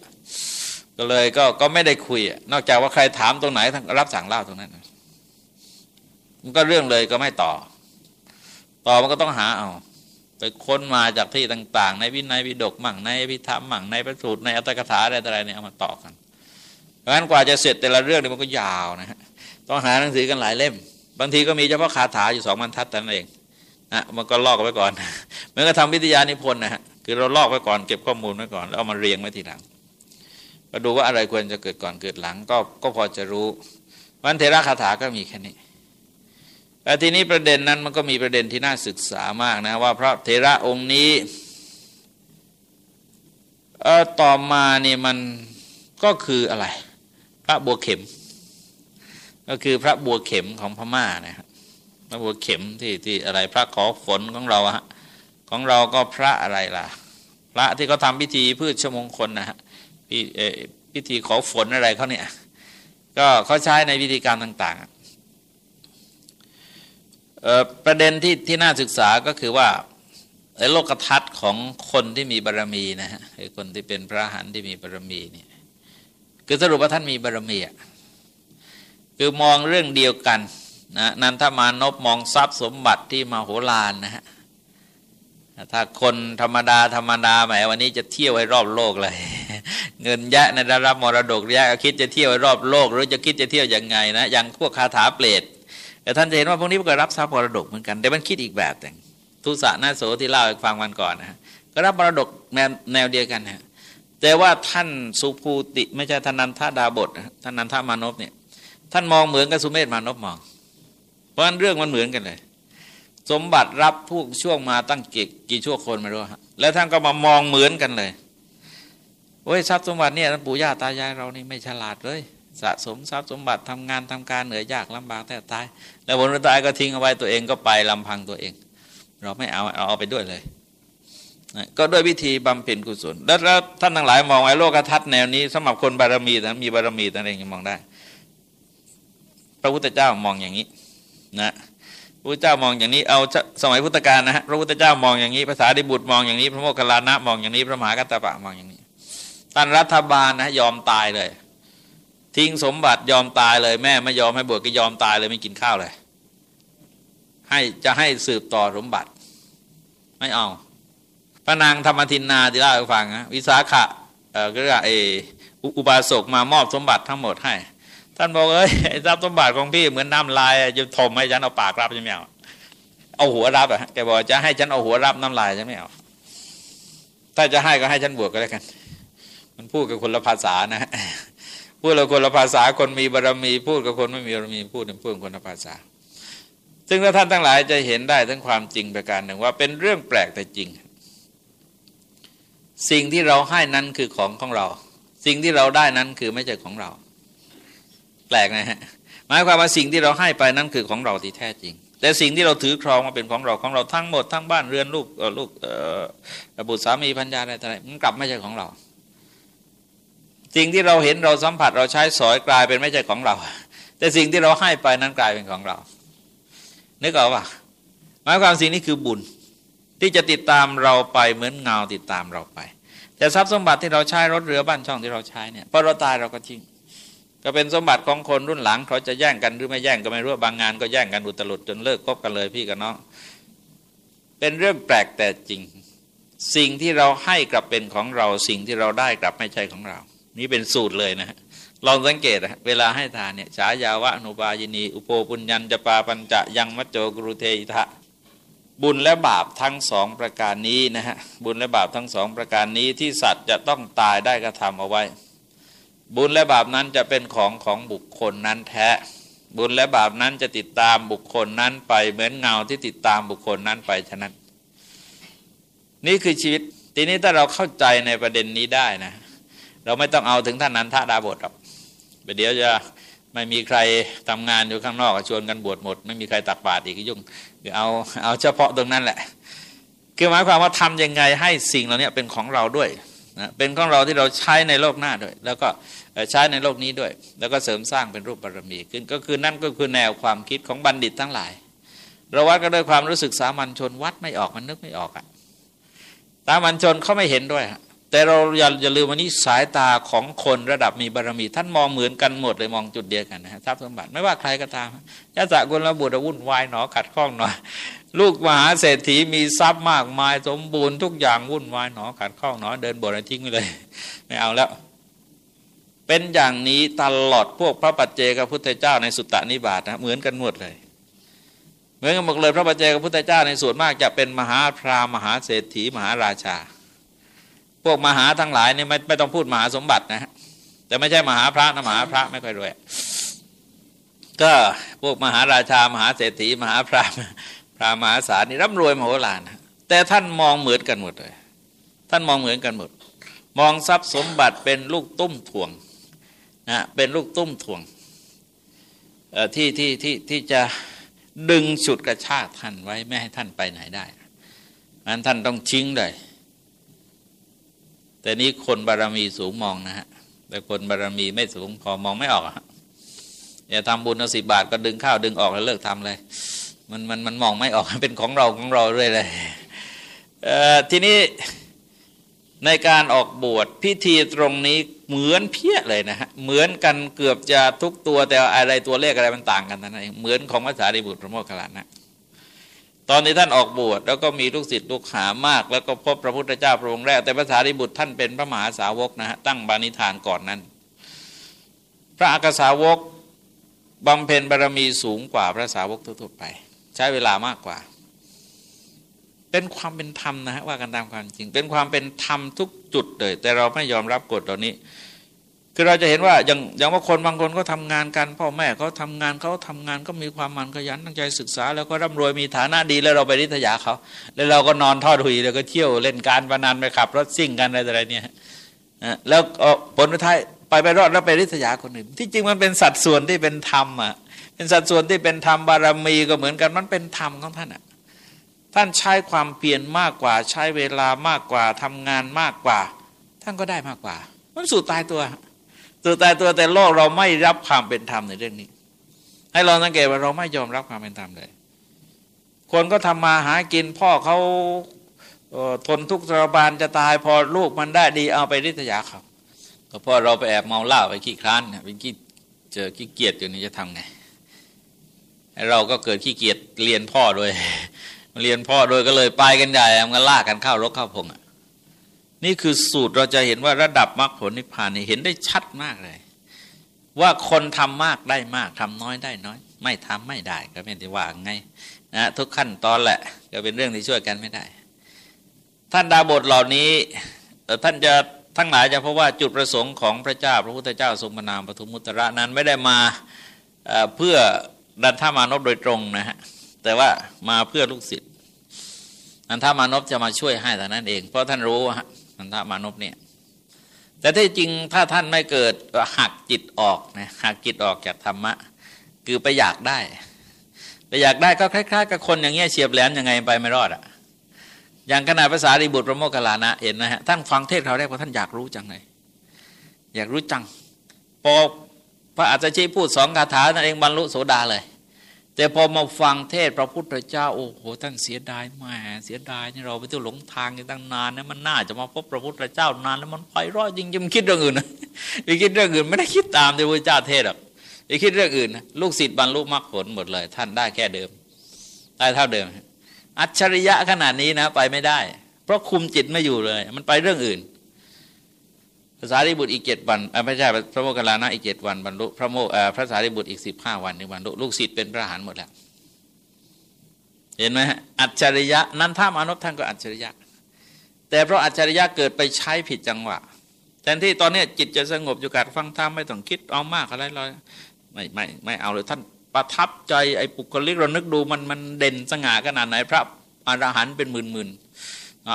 ก็เลยก็ก็ไม่ได้คุยนอกจากว่าใครถามตรงไหนทานรับสั่งเล่าตรงนั้นมันก็เรื่องเลยก็ไม่ต่อ ต่อมันก็ต้องหาเอา ไปค้นมาจากที่ต่าง ๆ ในวินัยวิดกมั่งในพิธรรมมั่งในพระสูตรในอัตถกถาอะไรอะไรเนี่ยเอามาต่อกันเพราะฉะนั้นกว่าจะเสร็จแต่ละเรื่องเนี่ยมันก็ยาวนะฮะต้องหาหนังสือกันหลายเล่ม บางทีก็มีเฉพาะคาถาอยู่สองบรรทัดแต่นั้นเองนะมันก็ลอกไว้ก่อนเหมือนกับทำวิทยานิพนธ์นะฮะคือเราลอกไว้ก่อนเก็บข้อมูลไว้ก่อนแล้วเอามาเรียงไว้ทีหลังก็ดูว่าอะไรควรจะเกิดก่อนเกิดหลังก็ก็พอจะรู้วันเทระคาถาก็มีแค่นี้ แต่ทีนี้ประเด็นนั้นมันก็มีประเด็นที่น่าศึกษามากนะว่าพระเทระองค์นี้ต่อมาเนี่ยมันก็คืออะไร พระบัวเข็ม ก็คือพระบัวเข็มของพม่านะครับพระบัวเข็มที่ที่อะไรพระขอฝนของเราฮะของเราก็พระอะไรล่ะ พระที่เขาทำพิธีพืชชมงคลนะฮะพิธีขอฝนอะไรเขาเนี่ยก็เขาใช้ในพิธีการต่าง ๆ ประเด็นที่ที่น่าศึกษาก็คือว่าโลกทัศน์ของคนที่มีบารรมีนะฮะคนที่เป็นพระหันที่มีบารรมีเนี่ยคือสรุปว่าท่านมีบารรมีอะคือมองเรื่องเดียวกันนะนันทมานพมองทรัพย์สมบัติที่มาโหฬารนะฮะถ้าคนธรรมดาธรรมดาแหมวันนี้จะเที่ยวไว้รอบโลกเลย เงินแยะในได้รับมรดกแยะคิดจะเที่ยวไว้รอบโลก หรือจะคิดจะเที่ยวยังไงนะอย่างพวกคาถาเปรต แต่ท่านจะเห็นว่าพวกนี้ก็รับทรัพย์มรดกเหมือนกัน แต่มันคิดอีกแบบแต่งทุสานาโสที่เล่าให้ฟังวันก่อนนะก็รับมรดกแนวแนวเดียวกันนะแต่ว่าท่านสุภูติไม่ใช่ท่านนันทดาบทท่านนันทมานพเนี่ยท่านมองเหมือนกับสุเมธมานพมอง เพราะฉะนั้นเรื่องมันเหมือนกันเลย สมบัติรับพวกช่วงมาตั้งกี่กี่ชั่วคนไม่รู้ฮะแล้วท่านก็มามองเหมือนกันเลยโอ้ยทรัพย์สมบัติเนี่ยปู่ย่าตายายเรานี่ไม่ฉลาดเลย สะสมทรัพย์สมบัติทำงานทำการเหนื่อยยากลำบากแต่ตาย แล้วผลตายก็ทิ้งเอาไว้ตัวเองก็ไปลำพังตัวเอง เราไม่เอาเอาเอาไปด้วยเลยก็ด้วยวิธีบำเพ็ญกุศล แล้วท่านทั้งหลายมองไอ้โลกทัศน์แนวนี้สำหรับคนบารมีนะมีบารมีตัวเองยังมองได้ พระพุทธเจ้ามองอย่างนี้นะพระพุทธเจ้ามองอย่างนี้เอาสมัยพุทธกาลนะฮะพระพุทธเจ้ามองอย่างนี้ภาษาดิบุตรมองอย่างนี้ พระโมคคัลลานะมองอย่างนี้ พระมหากัตตปะมองอย่างนี้ท่านรัฐบาลนะยอมตายเลย ทิ้งสมบัติยอมตายเลยแม่ไม่ยอมให้บวชก็ยอมตายเลยไม่กินข้าวเลย ให้จะให้สืบต่อสมบัติ ไม่เอาพระนางธรรมทินนาที่เล่าให้ฟังนะวิสาขะเออก็เรียกเออุบาสกมามอบสมบัติทั้งหมดให้ ท่านบอกเอ้ยทรัพย์สมบัติของพี่เหมือนน้ำลายจะถมให้ฉันเอาปากรับใช่ไหมเอาหัวรับอะแกบอกจะให้ฉันเอาหัวรับน้ำลายฉันไม่เอาถ้าจะให้ก็ให้ฉันบวชก็แล้วกัน มันพูดกับคนละภาษานะ พูดกับคนละภาษาคนมีบารรมีพูดกับคนไม่มีบารมีพูดเป็นพูดคนละภาษา ซึ่งถ้าท่านทั้งหลายจะเห็นได้ทั้งความจริงประการหนึ่งว่าเป็นเรื่องแปลกแต่จริง สิ่งที่เราให้นั้นคือของของเรา สิ่งที่เราได้นั้นคือไม่ใช่ของเรา แปลกนะฮะหมายความว่าสิ่งที่เราให้ไปนั้นคือของเราที่แท้จริง แต่สิ่งที่เราถือครองมาเป็นของเราของเราทั้งหมดทั้งบ้านเรือนลูกลูกบุตรสามีพัญญาอะไรต่างๆมันกลับไม่ใช่ของเรา สิ่งที่เราเห็นเราสัมผัสเราใช้สอยกลายเป็นไม่ใช่ของเรา แต่สิ่งที่เราให้ไปนั้นกลายเป็นของเรา นึกออกปะหมายความสิ่งนี้คือบุญ ที่จะติดตามเราไปเหมือนเงาติดตามเราไป แต่ทรัพย์สมบัติที่เราใช้รถเรือบ้านช่องที่เราใช้เนี่ยพอเราตายเราก็ทิ้งก็เป็นสมบัติของคนรุ่นหลังเขาจะแย่งกันหรือไม่แย่งก็ไม่รู้บางงานก็แย่งกันอุตลุดจนเลิกคบกันเลยพี่กับน้องเป็นเรื่องแปลกแต่จริง สิ่งที่เราให้กลับเป็นของเรา สิ่งที่เราได้กลับไม่ใช่ของเรา นี่เป็นสูตรเลยนะฮะลองสังเกตนะเวลาให้ทานเนี่ยฉายาวะนุบายินี อุโปปุญญัญจะปาปัญจะยังมัจโจกรุเทอิทะบุญและบาปทั้งสองประการนี้นะฮะบุญและบาปทั้งสองประการนี้ที่สัตว์จะต้องตายได้กระทำเอาไว้ บุญและบาปนั้นจะเป็นของของบุคคลนั้นแท้ บุญและบาปนั้นจะติดตามบุคคลนั้นไปเหมือนเงาที่ติดตามบุคคลนั้นไปฉะนั้น นี่คือชีวิต ทีนี้ถ้าเราเข้าใจในประเด็นนี้ได้นะ เราไม่ต้องเอาถึงท่านนั้นท่าดาบทหรอกเดี๋ยวจะไม่มีใครทำงานอยู่ข้างนอกชวนกันบวชหมด ไม่มีใครตักบาตรอีกยุ่งเอาเอาเฉพาะตรงนั้นแหละ คือหมายความว่าทำยังไงให้สิ่งเหล่านี้เป็นของเราด้วยนะเป็นของเราที่เราใช้ในโลกหน้าด้วย แล้วก็ใช้ในโลกนี้ด้วย แล้วก็เสริมสร้างเป็นรูปบารมีขึ้นก็คือนั่นก็คือแนวความคิดของบัณฑิตทั้งหลาย เราวัดก็ด้วยความรู้สึกสามัญชนวัดไม่ออกมันนึกไม่ออกอะสามัญชนเขาไม่เห็นด้วย แต่เราอย่าอย่าลืมวันนี้สายตาของคนระดับมีบารมี ท่านมองเหมือนกันหมดเลยมองจุดเดียวกันนะฮะทรัพย์สมบัติไม่ว่าใครก็ตามยะสะกุลบุตรวุ่นวายหนอขัดข้องหน่อยลูกมหาเศรษฐีมีทรัพย์มากมายสมบูรณ์ทุกอย่างวุ่นวายหนอขัดข้องหนอเดินบวชทิ้งไปเลย ไม่เอาแล้ว เป็นอย่างนี้ตลอดพวกพระปัจเจกพุทธเจ้าในสุตตานิบาตนะเหมือนกันหมดเลยเหมือนกันหมดเลยพระปัจเจกพุทธเจ้าในส่วนมากจะเป็นมหาพรามหาเศรษฐีมหาราชา พวกมหาทั้งหลายนี่ไม่ไม่ต้องพูดมหาสมบัตินะฮะแต่ไม่ใช่มหาพระนะมหาพระไม่ค่อยรวยก็พวกมหาราชามหาเศรษฐีมหาพรามพระมหาศาลนี่ร่ำรวยมโหฬารแต่ท่านมองเหมือนกันหมดเลย ท่านมองเหมือนกันหมด มองทรัพย์สมบัติเป็นลูกตุ้มถ่วงนะเป็นลูกตุ้มถ่วงที่ที่ที่ที่จะดึงฉุดกระชากท่านไว้ไม่ให้ท่านไปไหนได้นั้นท่านต้องชิงเลย แต่นี้คนบารรมีสูงมองนะฮะแต่คนบารรมีไม่สูงพอมองไม่ออกอะอย่าทำบุญเอาสิบบาทก็ดึงข้าวดึงออกแล้วเลิกทำเลย มันมันมันมองไม่ออกเป็นของเราของเราเรื่อยเลยทีนี้ในการออกบวชพิธีตรงนี้เหมือนเพี้ยเลยนะฮะเหมือนกันเกือบจะทุกตัวแต่อะไรตัวเลขอะไรมันต่างกันนั่นเหมือนของพระสารีบุตรพระโมคคัลลานะ ตอนนี้ท่านออกบวชแล้วก็มีลูกศิษย์ลูกหามาก แล้วก็พบพระพุทธเจ้าพระองค์แรก แต่พระสารีบุตรท่านเป็นพระมหาสาวกนะฮะตั้งบานิธานก่อนนั้น พระอักษาวกบำเพ็ญบารมีสูงกว่าพระสาวกทั่วไป ใช้เวลามากกว่า เป็นความเป็นธรรมนะฮะว่ากันตามความจริง เป็นความเป็นธรรมทุกจุดเลย แต่เราไม่ยอมรับกฎเหล่านี้ คือเราจะเห็นว่าอย่างอย่างว่าคนบางคนก็ทำงานกัน พ่อแม่เขาทางานเขาทำงานก็มีความมันขยันตั้งใจศึกษา แล้วก็ร่ำรวยมีฐานะดีแล้วเราไปริษยาเขา แล้วเราก็นอนทอดหุยแล้วก็เที่ยวเล่นการพนันไปขับรถซิ่งกันอะไรอะไรเนี่ยแล้วผลท้ายไปไปรอดแล้วไปริษยาคนอื่น ที่จริงมันเป็นสัดส่วนที่เป็นธรรมอะเป็นสัดส่วนที่เป็นธรรมบารมีก็เหมือนกันมันเป็นธรรมของท่านอะท่านใช้ความเปลี่ยนมากกว่า ใช้เวลามากกว่าทำงานมากกว่า ท่านก็ได้มากกว่า มันสู่ตายตัว สู่ตายตัวแต่โลกเราไม่รับความเป็นธรรมในเรื่องนี้ ให้เราสังเกตว่าเราไม่ยอมรับความเป็นธรรมเลย คนก็ทำมาหากินพ่อเขาทนทุกข์ทรมานจะตายพอลูกมันได้ดีเอาไปริษยาเขาก็พอเราไปแอบเมาเหล้าไปขี้คร้านไปขี้เจอขี้เกียจอยู่นี่จะทำไงเราก็เกิดขี้เกียจเรียนพ่อโดยเรียนพ่อโดยก็เลยไปกันใหญ่มันก็ลากกันเข้ารกเข้าพงอะ นี่คือสูตรเราจะเห็นว่าระดับมรรคผลนิพพานนี่เห็นได้ชัดมากเลย ว่าคนทำมากได้มากทำน้อยได้น้อย ไม่ทำไม่ได้ก็ไม่ได้ว่าไงนะทุกขั้นตอนแหละก็เป็นเรื่องที่ช่วยกันไม่ได้ ท่านดาบทเหล่านี้ท่านจะทั้งหลายจะพบว่าจุดประสงค์ของพระเจ้าพระพุทธเจ้าทรงมานามปฐุมมุตระนั้นไม่ได้มาเพื่อดันท่ามานพโดยตรงนะฮะแต่ว่ามาเพื่อลูกศิษย์นันท่ามานพจะมาช่วยให้แต่นั้นเอง เพราะท่านรู้ฮะ นันทามานพเนี่ยแต่ที่จริงถ้าท่านไม่เกิดหักจิตออกนะหักจิตออกจากธรรมะ คือไปอยากได้ ไปอยากได้ก็คล้ายๆกับคนอย่างเงี้ยเฉียบแหลมยังไงไปไม่รอดอะ่ะอย่างขนาดภาษาดิบุตรพระโมคคัลลานะเห็นนะฮะท่านฟังเทศเขาได้เพราะท่านอยากรู้จังเลยอยากรู้จังพอพระอาจารย์ชี้พูดสองคาถานั่นเองบรรลุโสดาเลย แต่พอมาฟังเทศพระพุทธเจ้า โอ้โหท่านเสียดายแหมเสียดายนี่เราไปตัวหลงทางกันตั้งนานนะมันน่าจะมาพบพระพุทธเจ้านานแล้วมันไปรอดจริงๆมันคิดเรื่องอื่นนะไปคิดเรื่องอื่น ไม่ได้คิดตามที่พระเจ้าเทศหรอกไปคิดเรื่องอื่นนะลูกศิษย์บรรลุมรรคผลหมดเลย ท่านได้แค่เดิม ได้เท่าเดิม อัจฉริยะขนาดนี้นะ ไปไม่ได้ เพราะคุมจิตไม่อยู่เลย มันไปเรื่องอื่น ภาษาริบุตรอีกเจ็ดวันไม่ใช่พระโมคคัลลานะอีกเจ็ดวันบรรลุพระโมพระสารีบุตรอีกสิบห้าวันในบรรลุลูกศิษย์เป็นพระหานหมดแล้ว เห็นไหมอัจฉริยะนั้นถ้ามานพท่านก็อัจฉริยะ แต่เพราะอัจฉริยะเกิดไปใช้ผิดจังหวะแทนที่ตอนนี้จิตจะสงบอยู่กับฟังธรรมไม่ต้องคิดเอามากอะไรลอยไม่ไม่ไม่เอาเลยท่านประทับใจไอ้ปุกลิกเรานึกดูมันมันเด่นสง่าขนาดไหนพระอรหันต์เป็นหมื่นหมื่น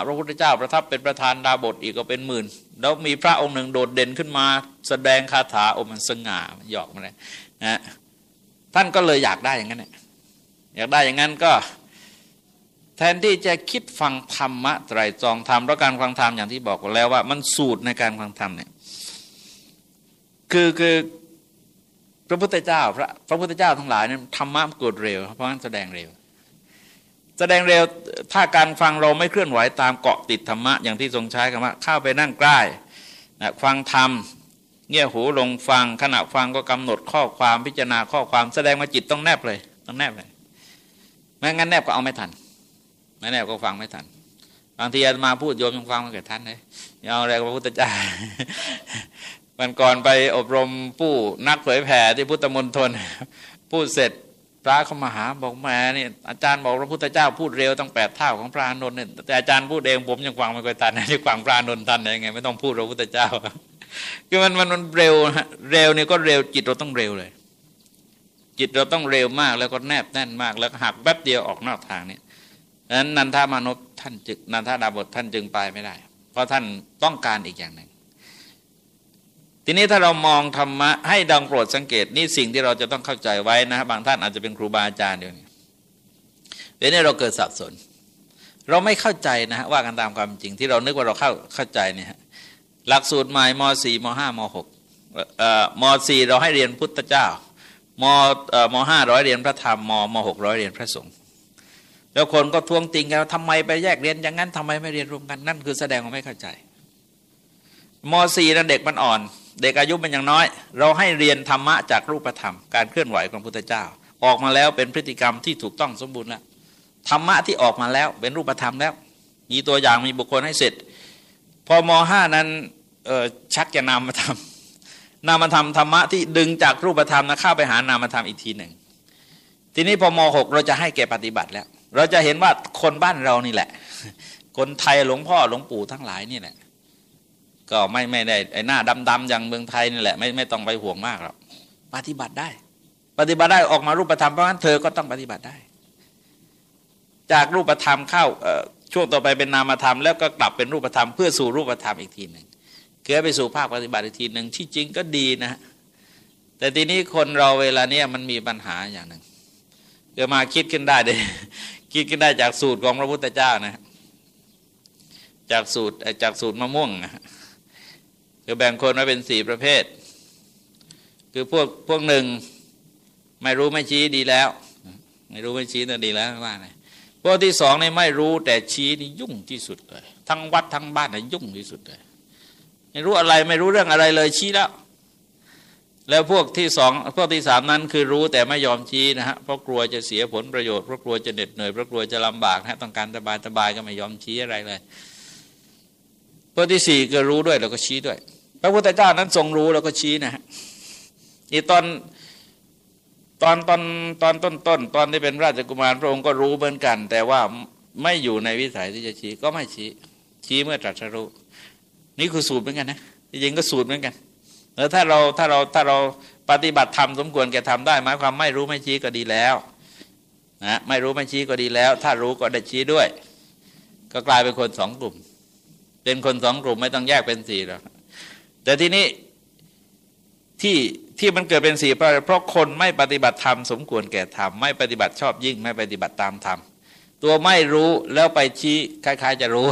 พระพุทธเจ้าประทับเป็นประธานดาบทอีกก็เป็นหมื่น แล้วมีพระองค์หนึ่งโดดเด่นขึ้นมา แสดงคาถาโอ้มันสง่าหยอกมาเลยนะท่านก็เลยอยากได้อย่างนั้นเนี่ยอยากได้อย่างนั้นก็ แทนที่จะคิดฟังธรรมะไตรจองธรรมเพราะการฟังธรรมอย่างที่บอกแล้วว่า มันสูตรในการฟังธรรมเนี่ยคือคือพระพุทธเจ้าพระพระพุทธเจ้าทั้งหลายนั้นธรรมะเกิดเร็ว เพราะงั้นแสดงเร็ว แสดงเร็วถ้าการฟังเราไม่เคลื่อนไหวตามเกาะติดธรรมะอย่างที่ทรงใช้คำว่าเข้าไปนั่งใกล้นะฟังธรรมเงี่ยหูลงฟังขณะฟังก็กำหนดข้อความพิจารณาข้อความแสดงมาจิตต้องแนบเลยต้องแนบเลยไม่งั้นแนบก็เอาไม่ทันไม่แนบก็ฟังไม่ทันบางทีอามาพูดโยมยังฟังไม่เกิดทันเลยเอาอะไรกับพระพุทธเจ้าวันก่อนไปอบรมผู้นักเผยแผ่ที่พุทธมณฑลพูดเสร็จ พระเขามาหาบอกแม่นี่ยอาจารย์บอกพระพุทธเจ้าพูดเร็วตั้งแปดเท่าของพระอานนท์เนี่ยแต่อาจารย์พูดเองผมยังฟังไม่ค่อยทันที่ฟังพระอานนท์ทันยังไงไม่ต้องพูดพระพุทธเจ้าคือมันมันมันเร็วเร็วเนี่ยก็เร็วจิตเราต้องเร็วเลย จิตเราต้องเร็วมากแล้วก็แนบแน่นมากแล้วหักแป๊บเดียวออกนอกทางเนี่ยนั้นนันทามานพท่านจึงนันทาดาบทท่านจึงไปไม่ได้ เพราะท่านต้องการอีกอย่างหนึ่ง ทีนี้ถ้าเรามองธรรมะให้ดังโปรดสังเกตนี่สิ่งที่เราจะต้องเข้าใจไว้นะบางท่านอาจจะเป็นครูบาอาจารย์เดียวนี้เดี๋ยวนี้เราเกิดสับสน เราไม่เข้าใจนะว่ากันตามความจริงที่เรานึกว่าเราเข้าเข้าใจเนี่ยหลักสูตรใหม่มสี่มห้ามหกมสี่เราให้เรียนพุทธเจ้ามมห้าร้อยเรียนพระธรรมมมหกร้อยเรียนพระสงฆ์แล้วคนก็ทวงติงกันว่าทำไมไปแยกเรียนอย่างนั้นทำไมไม่เรียนรวมกันนั่นคือแสดงว่าไม่เข้าใจมสี่นั้นเด็กมันอ่อน เด็กอายุมันยังน้อย เราให้เรียนธรรมะจากรูปธรรม การเคลื่อนไหวของพุทธเจ้า ออกมาแล้วเป็นพฤติกรรมที่ถูกต้องสมบูรณ์แล้วธรรมะที่ออกมาแล้วเป็นรูปธรรมแล้ว มีตัวอย่างมีบุคคลให้เสร็จ พอมห้านั้นชักจะนำมาทำนามธรรมธรรมะที่ดึงจากรูปธรรมนะเข้าไปหานามธรรมอีกทีหนึ่งทีนี้พอมหกเราจะให้แกปฏิบัติแล้ว เราจะเห็นว่าคนบ้านเรานี่แหละ คนไทยหลวงพ่อหลวงปู่ทั้งหลายนี่แหละ ก็ไม่ไม่ได้ไอ้หน้าดำๆอย่างเมืองไทยนี่แหละไม่ไม่ต้องไปห่วงมากหรอกปฏิบัติได้ ปฏิบัติได้ออกมารูปธรรมเพราะฉะนั้นเธอก็ต้องปฏิบัติได้ จากรูปธรรมเข้าช่วงต่อไปเป็นนามธรรมแล้วก็กลับเป็นรูปธรรมเพื่อสู่รูปธรรมอีกทีหนึ่งเกือไปสู่ภาคปฏิบัติอีกทีหนึ่งที่จริงก็ดีนะ แต่ทีนี้คนเราเวลาเนี้ยมันมีปัญหาอย่างหนึ่งเกิดมาคิดขึ้นได้เลยคิดขึ้นได้จากสูตรของพระพุทธเจ้านะ จากสูตรจากสูตรมะม่วงนะ คือแบ่งคนไว้เป็นสี่ประเภท คือพวกพวกหนึ่งไม่รู้ไม่ชี้ดีแล้ว ไม่รู้ไม่ชี้น่ะดีแล้วว่าไงพวกที่สองนี่ไม่รู้แต่ชี้นี่ยุ่งที่สุดเลย ทั้งวัดทั้งบ้านนี่ยุ่งที่สุดเลยไม่รู้อะไรไม่รู้เรื่องอะไรเลยชี้แล้ว แล้วพวกที่สองพวกที่สามนั้นคือรู้แต่ไม่ยอมชี้นะฮะเพราะกลัวจะเสียผลประโยชน์เพราะกลัวจะเหน็ดเหนื่อยเพราะกลัวจะลำบากนะต้องการสบายสบายก็ไม่ยอมชี้อะไรเลยพวกที่สี่ก็รู้ด้วยแล้วก็ชี้ด้วย ระพุทธเจ้านั้นทรงรู้แล้วก็ชี้นะฮะอีตอนตอนตอนตอนต้นต้นตอนที่เป็นราชกุมารพระองค์ก็รู้เหมือนกัน แต่ว่าไม่อยู่ในวิสัยที่จะชี้ก็ไม่ชี้ ชี้เมื่อตรัสรู้นี่คือสูตรเหมือนกันนะจริงๆก็สูตรเหมือนกันแล้วถ้าเราถ้าเราถ้าเราปฏิบัติธรรมสมควรแก่ทำได้หมายความไม่รู้ไม่ชี้ก็ดีแล้วนะไม่รู้ไม่ชี้ก็ดีแล้ว ถ้ารู้ก็ได้ชี้ด้วย ก็กลายเป็นคนสองกลุ่ม เป็นคนสองกลุ่มไม่ต้องแยกเป็นสี่หรอก แต่ทีนี้ที่ที่มันเกิดเป็นสี่เพระเพราะคนไม่ปฏิบัติธรรมสมควรแก่ธรรมไม่ปฏิบัติชอบยิ่งไม่ปฏิบัติตามธรรมตัวไม่รู้แล้วไปชี้คล้ายๆจะรู้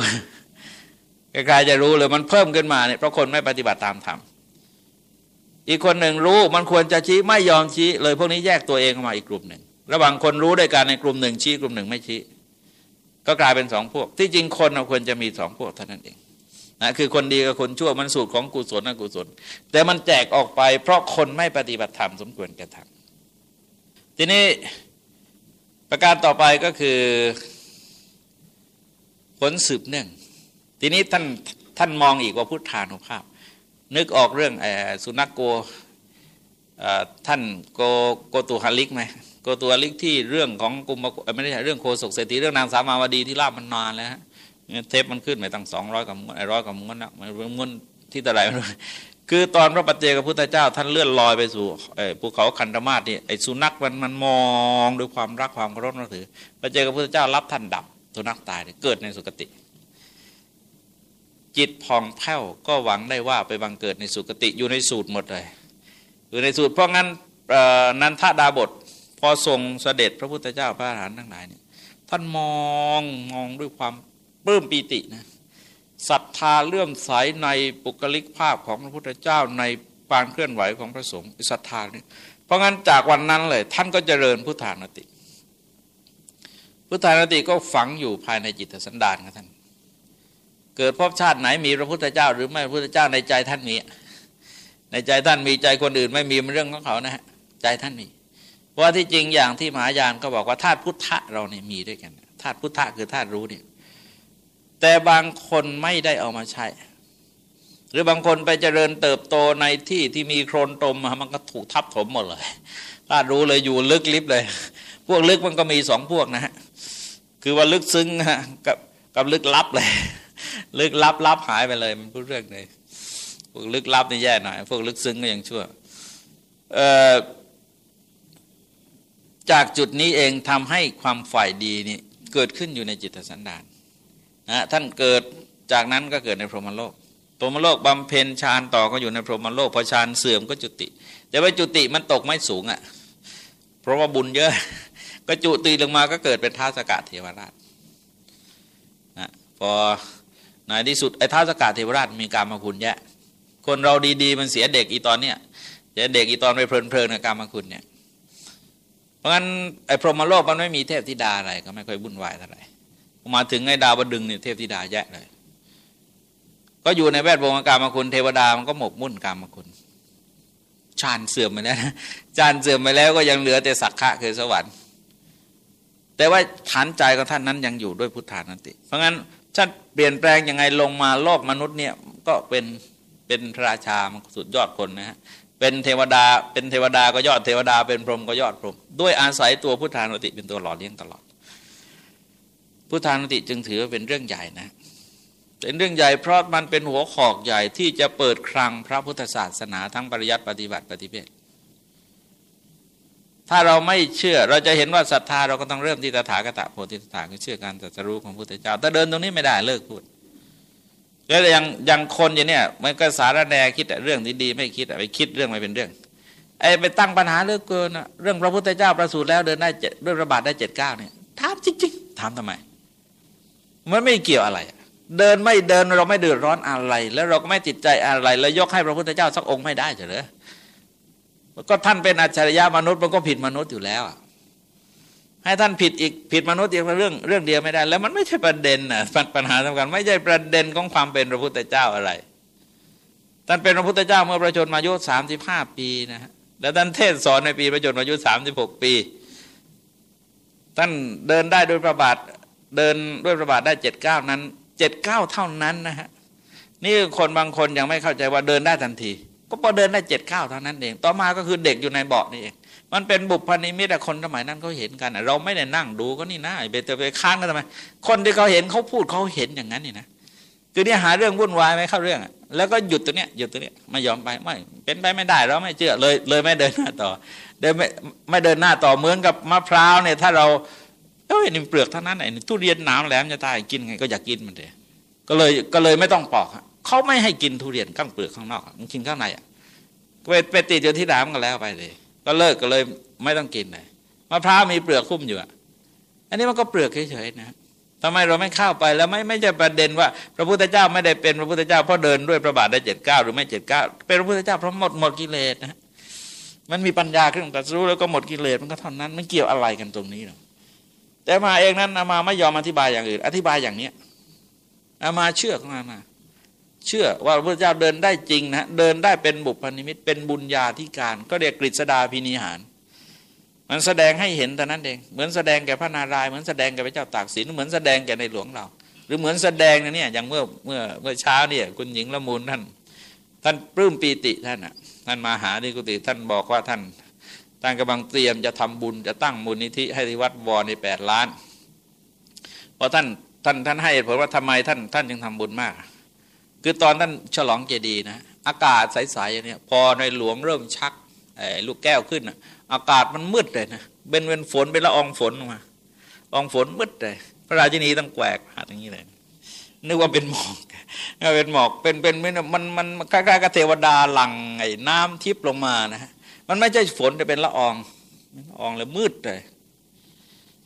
คล้ายๆจะรู้เลยมันเพิ่มขึ้นมาเนี่ยเพราะคนไม่ปฏิบัติตามธรรมอีกคนหนึ่งรู้มันควรจะชี้ไม่ยอมชี้ เลยพวกนี้แยกตัวเองออกมาอีกกลุ่มหนึ่งระหว่างคนรู้ด้วยกันในกลุ่มหนึ่งชี้กลุ่มหนึ่งไม่ชี้ ก็กลายเป็นสองพวก ที่จริงคนเราควรจะมีสองพวกเท่านั้นเอง นะคือคนดีกับคนชั่วมันสูตรของกุศลอกุศล แต่มันแจกออกไป เพราะคนไม่ปฏิบัติธรรมสมควรแก่ธรรมทีนี้ประการต่อไปก็คือผลสืบเนื่อง ทีนี้ท่านท่านมองอีกว่าพุทธานุภาพ นึกออกเรื่องสุนัขโกท่านโกโกตุฮาลิกไหมโกตุฮาลิกที่เรื่องของกุมไม่ได้เรื่องโคศกเศรษฐีเรื่องนางสามาวดีที่ล่ามันนานแล้วฮะ เทปมันขึ้นไปตั้งสองร้อยกับไอ้ร้อยกับม้วนนะมันม้วนที่ตะไรคือตอนพระปัจเจกพุทธเจ้า ท่านเลื่อนลอยไปสู่ภูเขาคันธมาศนี่ไอ้สุนัขมันมันมองด้วยความรักความเคารพนับถือปัจเจกพุทธเจ้ารับท่านดับสุนัขตายเกิดในสุคติ จิตผ่องแผ้วก็หวังได้ว่าไปบังเกิดในสุคติอยู่ในสูตรหมดเลยอยู่ในสูตรเพราะงั้นนันทดาบทพอทรงเสด็จพระพุทธเจ้าพระอรหันต์ทั้งหลายเนี่ยท่านมองมองด้วยความ ปลื้มปีตินะศรัทธาเลื่อมใสในปุกลิกภาพของพระพุทธเจ้าในการเคลื่อนไหวของพระสงฆ์ศรัทธาเนี่ยเพราะงั้นจากวันนั้นเลย ท่านก็เจริญพุทธานติ พุทธานติก็ฝังอยู่ภายในจิตสันดานของท่าน เกิดพบชาติไหนมีพระพุทธเจ้า หรือไม่พระพุทธเจ้าในใจท่านมีในใจท่านมีใจคนอื่นไม่มีมันเรื่องของเขานะฮะใจท่านมี เพราะที่จริงอย่างที่มหายานก็บอกว่าธาตุพุทธะเราเนี่ยมีด้วยกันธาตุพุทธะคือธาตุรู้เนี่ย แต่บางคนไม่ได้เอามาใช้ หรือบางคนไปเจริญเติบโตในที่ที่มีโครนตมมันก็ถูกทับถมหมดเลยถ้ารู้เลยอยู่ลึกลิบเลย พวกลึกมันก็มีสองพวกนะฮะคือว่าลึกซึ้งฮะกับกับลึกลับเลย ลึกลับลับหายไปเลยมันพูดเรื่องเลยพวกลึกลับนี่แย่หน่อยพวกลึกซึ้งก็ยังชั่วจากจุดนี้เองทำให้ความฝ่ายดีนี่เกิดขึ้นอยู่ในจิตสันดาน นะท่านเกิดจากนั้นก็เกิดในพรหมโลกพรหมโลกบำเพ็ญฌานต่อก็อยู่ในพรหมโลกพอฌานเสื่อมก็จุติ แต่ว่าจุติมันตกไม่สูงอะ่ะเพราะว่าบุญเยอะ ก็จุติลงมาก็เกิดเป็นท้าสกัดเทวราชนะพอในที่สุดไอ้ท้าสกัดเทวราชมีการมาคุณแย่คนเราดีๆ มันเสียเด็กอีตอนเนี้ยเสียเด็กอีตอนไปเพลินๆในการมาคุณเนี่ยเพราะงั้นไอ้พรหมโลกมันไม่มีเทพธิดาอะไรก็ไม่ค่อยบุ่นวายเท่าไหร่ มาถึงไอ้ดาวดึงเนี่ยเทพธิดาแยะเลย ก็อยู่ในแวดวงการมคุณเทวดามันก็หมกมุ่นการมคุณชานเสื่อมไปแล้วชานเสื่อมไปแล้วก็ยังเหลือแต่สักขะคือสวรรค์ แต่ว่าฐานใจของท่านนั้นยังอยู่ด้วยพุทธานันติ เพราะงั้นท่านเปลี่ยนแปลงยังไงลงมาโลกมนุษย์เนี่ยก็เป็นเป็นพระราชาสุดยอดคนนะฮะเป็นเทวดาเป็นเทวดาก็ยอดเทวดาเป็นพรหมก็ยอดพรหมด้วยอาศัยตัวพุทธานุติเป็นตัวหล่อเลี้ยงตลอด พุทธานุติจึงถือว่าเป็นเรื่องใหญ่นะเป็นเรื่องใหญ่เพราะมันเป็นหัวขอกใหญ่ที่จะเปิดคลังพระพุทธศาสนาทั้งปริยัติปฏิบัติปฏิเวทถ้าเราไม่เชื่อเราจะเห็นว่าศรัทธาเราก็ต้องเริ่มที่ตถาคตโพธิสถานคือเชื่อการตรัสรู้ของพระพุทธเจ้า แต่เดินตรงนี้ไม่ได้เลิกพูดแล้วย่างย่างคนอย่างเนี้ยมันก็สารแนคิดเรื่องดีๆไม่คิดไปคิดเรื่องไม่เป็นเรื่องไอ้ไปตั้งปัญหาเรื่องเกินเรื่องพระพุทธเจ้าประสูติแล้วเดินได้เรื่องระบาดได้เจ็ดเก้าเนี่ยถามจริง ๆ ถามทำไม มันไม่เกี่ยวอะไร เดินไม่เดินเราไม่เดือดร้อนอะไร แล้วเราก็ไม่ติดใจอะไร แล้วยกให้พระพุทธเจ้าสักองค์ไม่ได้เฉยก็ท่านเป็นอัจฉริยะมนุษย์มันก็ผิดมนุษย์อยู่แล้วให้ท่านผิดอีกผิดมนุษย์อีกเรื่องเรื่องเดียวไม่ได้ แล้วมันไม่ใช่ประเด็นนะปัญหาสำคัญไม่ใช่ประเด็นของความเป็นพระพุทธเจ้าอะไรท่านเป็นพระพุทธเจ้าเมื่อประชนมายุสามสิบห้าปีนะฮะแล้วท่านเทศสอนในปีประชนมายุสามสิบหกปี ท่านเดินได้โดยประบาท เดินด้วยประบาทได้เจ็ดเก้านั้นเจ็ดเก้าเท่านั้นนะฮะนี่คนบางคนยังไม่เข้าใจว่าเดินได้ทันที ก็พอเดินได้เจ็ดเก้าเท่านั้นเอง ต่อมาก็คือเด็กอยู่ในเบาะนี่เองมันเป็นบุพนิมิตคนสมัยนั้นเขาเห็นกันเราไม่ได้นั่งดูก็นี่นะไปเตไปค้างกันทำไมคนที่เขาเห็นเขาพูดเขาเห็นอย่างนั้นนี่นะคือเนี่ยหาเรื่องวุ่นวายไหมเข้าเรื่อง แล้วก็หยุดตัวเนี้ยหยุดตัวเนี้ยไม่ยอมไปไม่เป็นไปไม่ได้เราไม่เชื่อเลยเลยไม่เดินหน้าต่อเดินไม่ไม่เดินหน้าต่อเหมือนกับมะพร้าวเนี่ยถ้าเรา เอ้ยนี่เปลือกเท่านั้นไอ้ทุเรียนหนามแหลมจะตายกินไงก็อยากกินมันเลยก็เลยก็เลยไม่ต้องปอกเขาไม่ให้กินทุเรียนข้างเปลือกข้างนอกมันกินข้างในอะไปไปติดอยู่ที่หนามก็แล้วไปเลย ก็เลิกก็เลยไม่ต้องกินเลยมะพร้าวมีเปลือกคุ้มอยู่อะอันนี้มันก็เปลือกเฉยๆนะทำไมเราไม่เข้าไปแล้วไม่ไม่ใช่ประเด็นว่า พระพุทธเจ้าไม่ได้เป็นพระพุทธเจ้าเพราะเดินด้วยพระบาทได้เจ็ดเก้าหรือไม่เจ็ดเก้าเป็นพระพุทธเจ้าเพราะหมดหมดกิเลสนะมันมีปัญญาขึ้นตัดสู้แล้วก็หมดกิเลสมันก็เท่านั้นมันเกี่ยวอะไรกันตรงนี้หรอ แต่มาเองนั้นอามาไม่ยอมอธิบายอย่างอื่น อธิบายอย่างเนี้ยอามาเชื่อของอามาเชื่อว่าพระเจ้าเดินได้จริงนะเดินได้เป็นบุพนิมิตเป็นบุญญาธิการ ก็เรียกกฤษดาพินิหาร มันแสดงให้เห็นแต่นั้นเอง เหมือนแสดงแก่พระนารายณ์เหมือนแสดงแก่พระเจ้าตากสินเหมือนแสดงแก่ในหลวงเรา หรือเหมือนแสดงเนี่ยอย่างเมื่อเมื่อเมื่อเช้าเนี่ยคุณหญิงละมุนท่านท่านปลื้มปีติท่านอะท่านมาหาที่กุฏิท่านบอกว่าท่าน ท่านกำลังเตรียมจะทำบุญจะตั้งมูลนิธิให้ที่วัดวอในแปดล้านเพอท่านท่านท่านให้เหตุผลว่าทำไมท่านท่านจึงทำบุญมาก คือตอนท่านฉลองเจดีนะ อากาศใสๆอย่างนี้พอในหลวงเริ่มชักลูกแก้วขึ้น อากาศมันมืดเลยนะเป็นเป็นฝนเป็นละอองฝนมาอองฝนมืดเลยพระราชินีต้องแกวกหาอย่างนี้เลยนึกว่าเป็นหมอกเป็นหมอกเป็นเป็นมันมันคล้ายๆกับเทวดาหลังไอ้น้ำทิพย์ลงมานะฮะ มันไม่ใช่ฝนแต่เป็นละอองละอองเลยมืดเลย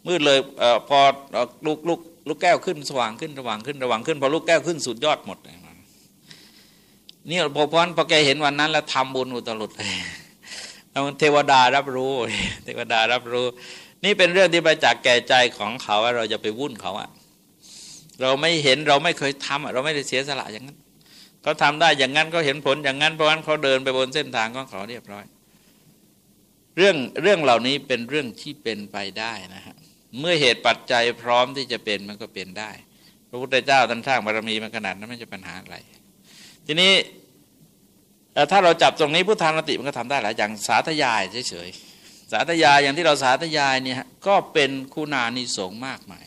มืดเลยเอพอลูกลูกลูกแก้วขึ้นสว่างขึ้นสว่างขึ้นสว่างขึ้นพอลูกแก้วขึ้นสุดยอดหมดนี่พอพอนพอแกเห็นวันนั้น แล้วทำบุญอุตรุดเลยเทวดารับรู้ เทวดารับรู้ นี่เป็นเรื่องที่ไปจากแก่ใจของเขาว่าเราจะไปวุ่นเขาอะเราไม่เห็นเราไม่เคยทำเราไม่ได้เสียสละอย่างนั้นเขาทาได้อย่างนั้นเขาเห็นผลอย่างนั้นเพราะฉะนั้นเขาเดินไปบนเส้นทางของเขาเรียบร้อย เรื่องเรื่องเหล่านี้เป็นเรื่องที่เป็นไปได้นะฮะเมื่อเหตุปัจจัยพร้อมที่จะเป็นมันก็เป็นได้ พระพุทธเจ้าท่านสร้างบารมีมาขนาดนั้นไม่ใช่ปัญหาอะไร ทีนี้ถ้าเราจับตรงนี้พุทธานติมันก็ทำได้หลายอย่างสาธยายเฉยๆสาธยายอย่างที่เราสาธยายเนี่ยก็เป็นคุณานิสงมากมาย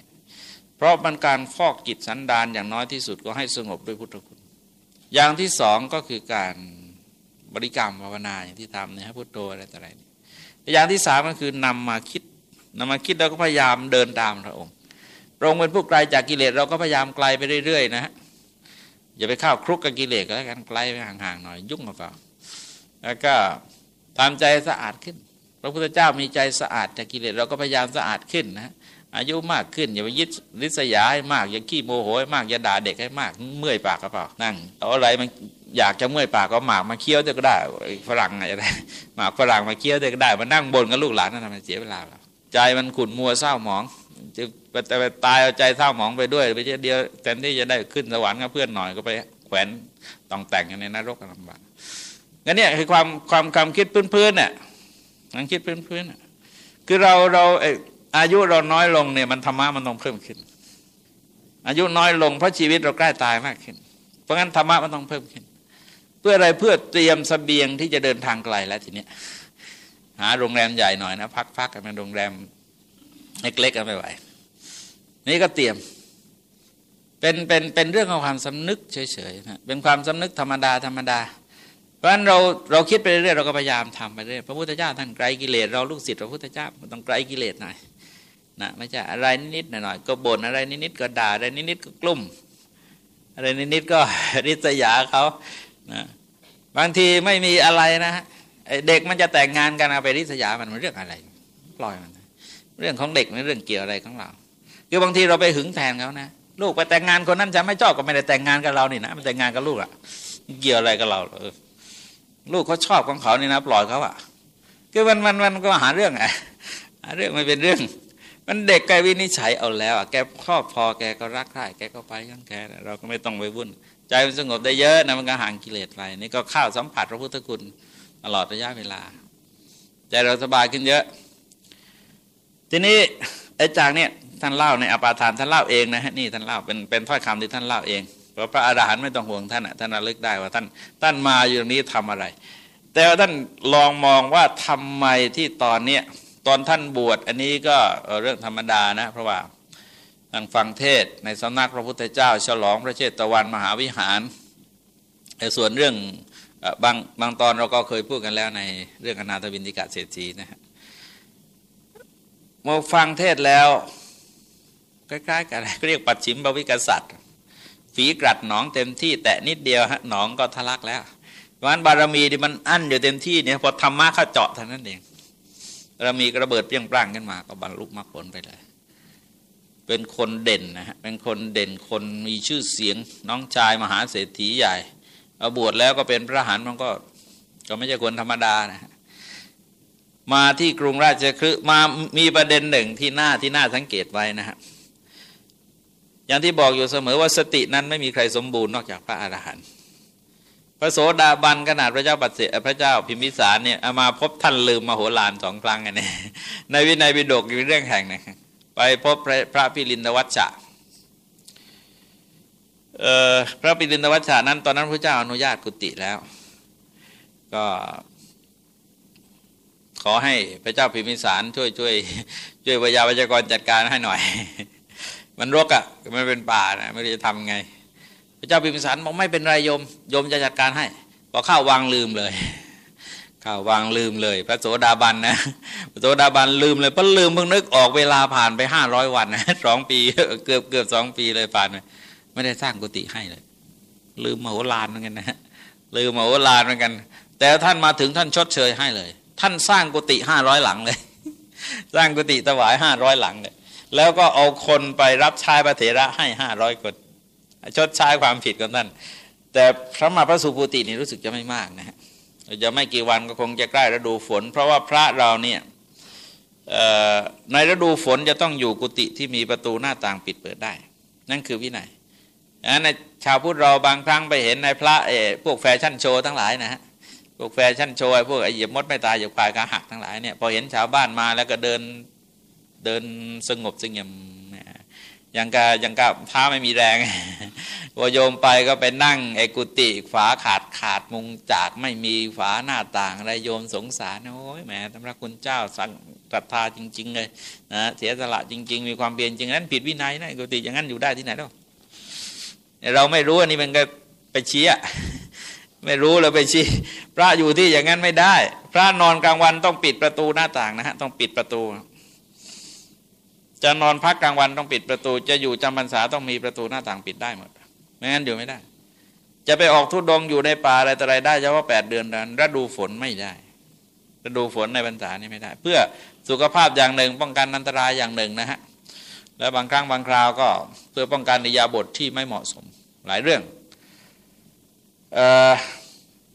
เพราะมันการฟอกจิตสันดานอย่างน้อยที่สุดก็ให้สงบด้วยพุทธคุณ อย่างที่สองก็คือการบริกรรมภาวนาอย่างที่ทำเนี่ยพุทโธอะไรต่ออะไร อย่างที่สามก็คือนำมาคิดนำมาคิดเราก็พยายามเดินตามพระองค์พระองค์เป็นผู้ไกลจากกิเลสเราก็พยายามไกลไปเรื่อยๆนะฮะอย่าไปเข้าครุกกับกิเลสก็แล้วกันไกลไปห่างๆหน่อยยุ่งกับเขาแล้วก็ทำใจสะอาดขึ้น พระพุทธเจ้ามีใจสะอาดจากกิเลสเราก็พยายามสะอาดขึ้นนะอายุมากขึ้น อย่าไปยึดริษยาให้มาก อย่าขี้โมโหให้มากอย่าด่าเด็กให้มาก เมื่อยปากก็เปล่านั่งเอาอะไรมัน อยากจะเมื่อยปากก็หมากมาเคี้ยวก็ได้ฝรั่งอะไรหมากฝรั่งมาเคี้ยวก็ได้มานั่งบนกับลูกหลานนั่นทำไมเสียเวลาใจมันขุ่นมัวเศร้าหมองจะไปตายเอาใจเศร้าหมองไปด้วยไปเดียวแทนที่จะได้ขึ้นสวรรค์กับเพื่อนหน่อยก็ไปแขวนต้องแต่งกันในนรกลำบากงั้นเนี่ยคือความความความคิดพื้นๆเนี่ยความคิดพื้นๆคือเราเราอายุเราน้อยลงเนี่ยมันธรรมะมันต้องเพิ่มขึ้น อายุน้อยลงเพราะชีวิตเราใกล้ตายมากขึ้น เพราะงั้นธรรมะมันต้องเพิ่มขึ้น เพื่ออะไรเพื่อเตรียมสเสบียงที่จะเดินทางไกลแล้วทีเนี้ยหาโรงแรมใหญ่หน่อยนะ พักๆกันเป็นโรงแรมเล็กๆกันไม่ไหวนี่ก็เตรียมเป็นเป็นเป็นเรื่องของความสำนึกเฉยๆนะเป็นความสำนึกธรรมดาธรรมดา เพราะฉะนั้นเราเราคิดไปเรื่อยเราก็พยายามทำไปเรื่อยพระพุทธเจ้าท่านไกลกิเลสเราลูกศิษย์พระพุทธเจ้าต้องไกลกิเลสหน่อยนะไม่ใช่อะไรนิดๆหน่อยๆก็บ่นอะไรนิดๆก็ด่าอะไรนิดๆก็กลุ่ม อะไรนิดๆก็ริษยาเขา นะบางทีไม่มีอะไรนะเด็กมันจะแต่งงานกันเอาไปริษยามันมันเรื่องอะไร ปล่อยมัน เรื่องของเด็กไม่เรื่องเกี่ยวอะไรของเราคือบางทีเราไปหึงแทนเขานะลูกไปแต่งงานคนนั้นจะไม่ชอบก็ไม่ได้แต่งงานกับเรานี่นะมันแต่งงานกับลูกอะเกี่ยวอะไรกับเราเออลูกเขาชอบของเขานี่นะปล่อยเขาอะคือมันมันมันก็หาเรื่องไงหาเรื่องไม่เป็นเรื่อง มันเด็กแกวินิจฉัยเอาแล้วอะแกครอบพอแกก็รักใคร่แกก็ไปกันแกเราก็ไม่ต้องไปวุ่น ใจมันสงบได้เยอะนะมันก็ห่างกิเลสไปนี่ก็ข้าวสัมผัสพระพุทธคุณตลอดระยะเวลา ใจเราสบายขึ้นเยอะ ทีนี้ไอ้จากเนี่ยท่านเล่าในอปาทานท่านเล่าเองนะฮะนี่ท่านเล่าเป็นเป็นถ้อยคำที่ท่านเล่าเองเพราะพระอาหารหันต์ไม่ต้องห่วงท่านอะท่านระลึกได้ว่าท่านท่านมาอยู่ตรงนี้ทำอะไร แต่ว่าท่านลองมองว่าทำไมที่ตอนเนี้ยตอนท่านบวชอันนี้ก็เรื่องธรรมดานะ เพราะว่า ท่านฟังเทศในสำนักพระพุทธเจ้า ฉลองพระเชตวันมหาวิหารแต่ส่วนเรื่องบางบางตอนเราก็เคยพูดกันแล้วในเรื่องอนาถบินติกะเศรษฐีนะฮะมาฟังเทศแล้วใกล้ๆกันเรียกปัดชิมบวิกษัตริย์ฝีกรัดหนองเต็มที่ แต่นิดเดียวฮะหนองก็ทะลักแล้วเพราะนั้นบารมีที่มันอั้นอยู่เต็มที่เนี่ยพอธรรมะเข้าเจาะเท่านั้นเองบารมีกระเบิดเปรี้ยงปร้างขึ้นมา ก็บรรลุมรรคผลไปเลย เป็นคนเด่นนะฮะเป็นคนเด่นคนมีชื่อเสียงน้องชายมหาเศรษฐีใหญ่เอาบวชแล้วก็เป็นพระหันมันก็ก็ไม่ใช่คนธรรมดานะมาที่กรุงราชคฤห์มามีประเด็นหนึ่งที่หน้าที่น่าสังเกตไว้นะฮะอย่างที่บอกอยู่เสมอว่าสตินั้นไม่มีใครสมบูรณ์นอกจากพระอรหันต์พระโสดาบันขนาดพระเจ้าปัสเสพระเจ้าพิมพิสารเนี่ยมาพบท่านลืมมโหฬารสองครั้งไงเนี่ยในวินัยบิดกมีเรื่องแห่งนะ ไปพบพระพิรินทวัชชะพระปิรินทวัชชานั้น ตอนนั้นพระเจ้าอนุญาตกุติแล้ว ก็ ขอให้พระเจ้าพิมิสารช่วยช่วยช่วยวิยาวิจกรจัดการให้หน่อย มันรกอะ่ะมันเป็นป่านะไม่รู้จะทำไง พระเจ้าพิมิสารบอกไม่เป็นไรโยมโยมจะจัดการให้พอเข้าวางลืมเลย ข้าวางลืมเลย พระโสดาบันนะพระโสดาบันลืมเลยเพราะลืมเพิ่งนึกออกเวลาผ่านไปห้าร้อยวันนะสองปีเกือบเกือบสองปีเลยผ่านไปไม่ได้สร้างกุฏิให้เลย ลืมมโหฬารเหมือนกันนะลืมมโหฬารเหมือนกัน แต่ท่านมาถึงท่านชดเชยให้เลย ท่านสร้างกุฏิห้าร้อยหลังเลย สร้างกุฏิถวายห้าร้อยหลังเลยแล้วก็เอาคนไปรับใช้พระเถระให้ห้าร้อยคนชดใช้ความผิดของท่านแต่พระมาพระสุภูตินี่รู้สึกจะไม่มากนะฮะ จะไม่กี่วันก็คงจะใกล้ฤดูฝน เพราะว่าพระเราเนี่ยในฤดูฝนจะต้องอยู่กุฏิที่มีประตูหน้าต่างปิดเปิดได้ นั่นคือวินัยในชาวพุทธเราบางครั้งไปเห็นในพระเอพวกแฟชั่นโชว์ทั้งหลายนะฮะพวกแฟชั่นโชว์พวกไอเหยียบมดไม่ตายเหยียบควายกาหักทั้งหลายเนี่ยพอเห็นชาวบ้านมาแล้วก็เดินเดินสงบสงบย่างก้าวย่างก้าวท่าไม่มีแรง พอโยมไปก็ไปนั่งไอกุฏิฝาขาดขาดมุงจากไม่มีฝาหน้าต่างอะไรโยมสงสารโอ้ยแหมท่านพระคุณเจ้าช่างศรัทธาจริง ๆ เลยนะเสียสละจริง ๆ มีความเพียรจริงนั้น ผิดวินัยนะกุฏิอย่างนั้นอยู่ได้ที่ไหนหรอกเราไม่รู้อันนี้มันก็ไปชี้อะไม่รู้เราไปชี้พระอยู่ที่อย่างนั้นไม่ได้ พระนอนกลางวันต้องปิดประตูหน้าต่างนะฮะต้องปิดประตูจะนอนพักกลางวันต้องปิดประตู จะอยู่จำพรรษาต้องมีประตูหน้าต่างปิดได้หมด ไม่งั้นอยู่ไม่ได้ จะไปออกทุดงอยู่ในป่าอะไรต่ออะไรได้เฉพาะแปดเดือนนั้นฤดูฝนไม่ได้ฤดูฝนในพรรษานี่ไม่ได้ เพื่อสุขภาพอย่างหนึ่ง ป้องกันอันตรายอย่างหนึ่งนะฮะแล้วบางครั้งบางคราวก็เพื่อป้องกันนิยาบทที่ไม่เหมาะสมหลายเรื่อง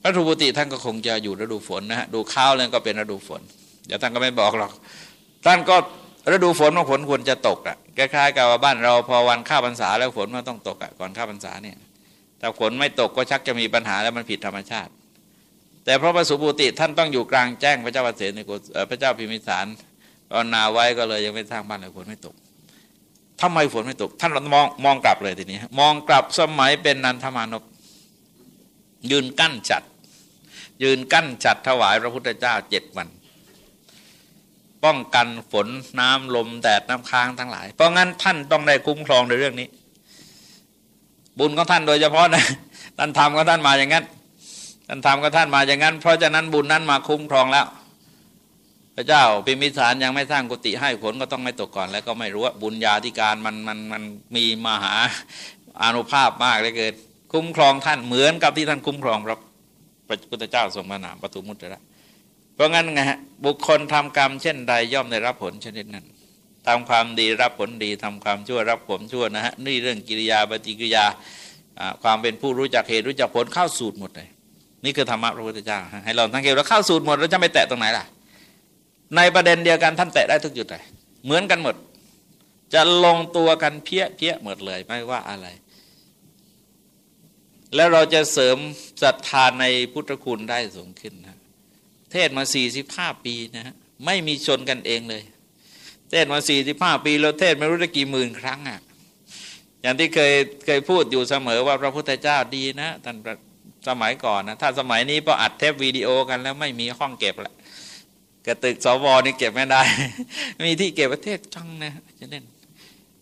พระธุปติท่านก็คงจะอยู่ฤดูฝนนะฮะดูข้าวแล้วก็เป็นฤดูฝนเดี๋ยวท่านก็ไม่บอกหรอกท่านก็ ฤดูฝนว่าฝนควรจะตกอะคล้ายๆกับว่าบ้านเราพอวันข้าพรรษาแล้วฝนมันต้องตกอะก่อนข้าพรรษาเนี่ยถ้าฝนไม่ตกก็ชักจะมีปัญหาแล้วมันผิดธรรมชาติ แต่พระประสุปุติท่านต้องอยู่กลางแจ้งพระเจ้าประเสฐในพระเจ้าพิมิสารตอนนาไว้ก็เลยยังไม่สร้างบ้านเลยฝนไม่ตกทำไมฝนไม่ตก ท่านมองมองกลับเลยทีนี้มองกลับสมัยเป็นนันทมานพยืนกั้นจัด ยืนกั้นจัดถวายพระพุทธเจ้าเจ็ดวัน ป้องกันฝนน้ำลมแดดน้ำค้างทั้งหลาย เพราะงั้นท่านต้องได้คุ้มครองในเรื่องนี้ บุญของท่านโดยเฉพาะนะท่านทำก็ท่านมาอย่างนั้นท่านทำก็ท่านมาอย่างนั้น เพราะฉะนั้นบุญนั้นมาคุ้มครองแล้ว พระเจ้าพิมิสารยังไม่สร้างกุฏิให้ฝนก็ต้องไม่ตกก่อน แล้วก็ไม่รู้ว่าบุญญาธิการมันมันมันมีมหาอานุภาพมากเลยเกินคุ้มครองท่านเหมือนกับที่ท่านคุ้มครองพระพระพุทธเจ้าทรงพระนามปฐุมุตระ เพราะงั้นไงฮะบุคคลทำกรรมเช่นใดย่อมได้รับผลชนิดนั้นทำความดีรับผลดีทำความชั่วรับผลชั่วนะฮะนี่เรื่องกิริยาปฏิกิริยาความเป็นผู้รู้จักเหตุรู้จักผลเข้าสูตรหมดเลยนี่คือธรรมะพระพุทธเจ้าให้เราทั้งเกลว่าเข้าสูตรหมดเราจะไม่แตะตรงไหนล่ะ ในประเด็นเดียวกันท่านแตะได้ทุกจุดเลยเหมือนกันหมด จะลงตัวกันเพี้ยเพี้ยหมดเลยไม่ว่าอะไร แล้วเราจะเสริมศรัทธาในพุทธคุณได้สูงขึ้นนะ เทศมาสี่สิบห้าปีนะฮะไม่มีชนกันเองเลย เทศมาสี่สิบห้าปีเราเทศไม่รู้จะกี่หมื่นครั้งอะ่ะอย่างที่เคยเคยพูดอยู่เสมอว่าพระพุทธเจ้าดีนะท่านสมัยก่อนนะถ้าสมัยนี้พออัดเทปวิดีโอกันแล้วไม่มีห้องเก็บละกระตึกสวนี่เก็บไม่ได้ มีที่เก็บประเทศจังนะจะเล่น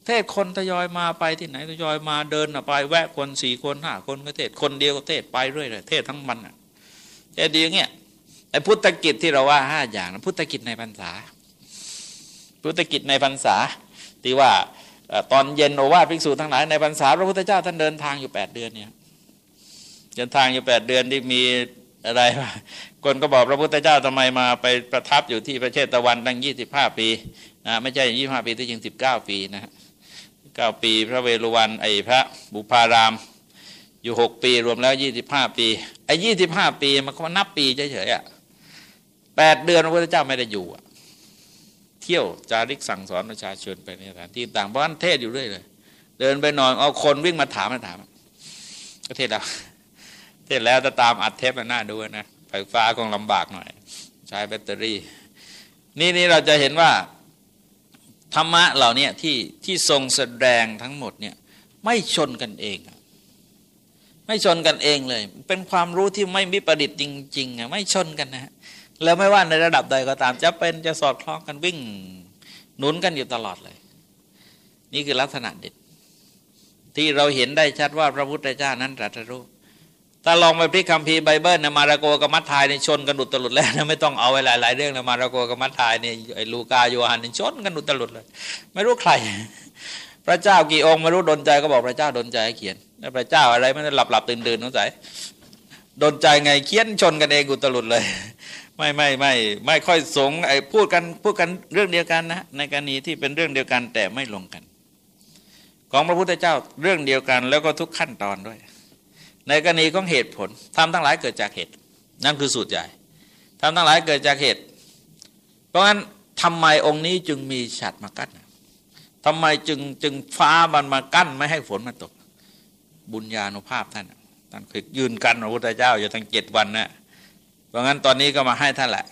เทศคนทยอยมาไปที่ไหนทยอยมาเดินไปแวะคนสี่คนห้าคนก็เทศคนเดียวก็เทศไปเรื่อยเลยเทศทั้งมันอะแต่ดีอย่างเงี้ย ไอ้พุทธกิจที่เราว่าห้าอย่างนะพุทธกิจในพรรษา พุทธกิจในพรรษาที่ว่าตอนเย็นโอวาทภิกษุทั้งหลายในพรรษาพระพุทธเจ้าท่านเดินทางอยู่แปดเดือนเนี่ยเดินทางอยู่แปดเดือนที่มีอะไรคนก็บอกพระพุทธเจ้าทำไมมาไปประทับอยู่ที่ประเทศตะวันตั้งยี่สิบห้าปีนะไม่ใช่ยี่ห้าปีที่จริงสิบเก้าปีนะเก้าปีพระเวรุวันไอพระบุพารามอยู่หกปีรวมแล้วยี่สิบห้าปีไอ้ยี่สิบห้าปีมันก็มานับปีเฉยๆอะ แปดเดือนพระพุทธเจ้าไม่ได้อยู่เที่ยวจาริกสั่งสอนประชาชนไปในสถานที่ต่างเพราะนั้นเทศอยู่เรื่อยเลย เดินไปนอนเอาคนวิ่งมาถามมาถามก็เทศแล้วเทศแล้วจะตามอัดเทปมันน่าดูนะไฟฟ้าคงลำบากหน่อย ใช้แบตเตอรี่ นี่นี่เราจะเห็นว่าธรรมะเหล่านี้ที่ที่ทรงแสดงทั้งหมดเนี่ยไม่ชนกันเอง ไม่ชนกันเองเลย เป็นความรู้ที่ไม่มีประดิษฐ์จริงๆไม่ชนกันนะ แล้วไม่ว่าในระดับใดก็ตาม จะเป็นจะสอดคล้องกันวิ่งหนุนกันอยู่ตลอดเลย นี่คือลักษณะเด็ด ที่เราเห็นได้ชัดว่าพระพุทธเจ้านั้นตรัสรู้ถ้าลองไปพลิกคัมภีร์ไบเบิลนะมาระโกกับมัทธิวนี่ชนกันดุตลุดแล้วนะไม่ต้องเอาไว้หลายๆเรื่องนะมาระโกกับมัทธิวเนี่ยไอ้ลูกาโยฮันนี่ชนกันดุตลุดเลย ไม่รู้ใคร พระเจ้ากี่องค์ไม่รู้ดนใจก็บอกพระเจ้าดนใจให้เขียนแล้วพระเจ้าอะไรไม่ได้หลับหลับตื่นตื่นสงสัยดนใจไงเขียนชนกันเองกุตลุดเลย ไม่ไม่ไม่ไม่ค่อยสงไอ้พูดกันพูดกันเรื่องเดียวกันนะในกรณีที่เป็นเรื่องเดียวกันแต่ไม่ลงกัน ของพระพุทธเจ้าเรื่องเดียวกัน แล้วก็ทุกขั้นตอนด้วย ในกรณีของเหตุผลทำทั้งหลายเกิดจากเหตุ นั่นคือสูตรใหญ่ทำทั้งหลายเกิดจากเหตุ เพราะฉะนั้นทำไมองค์นี้จึงมีฉัดมากั้นทำไมจึงจึงฟ้ามันมากั้นไม่ให้ฝนมาตก บุญญาณุภาพท่านท่านเคยยืนกันพระพุทธเจ้าอยู่ทั้งเจ็ดวันน่ะ เพราะงั้นตอนนี้ก็มาให้ท่านแหละ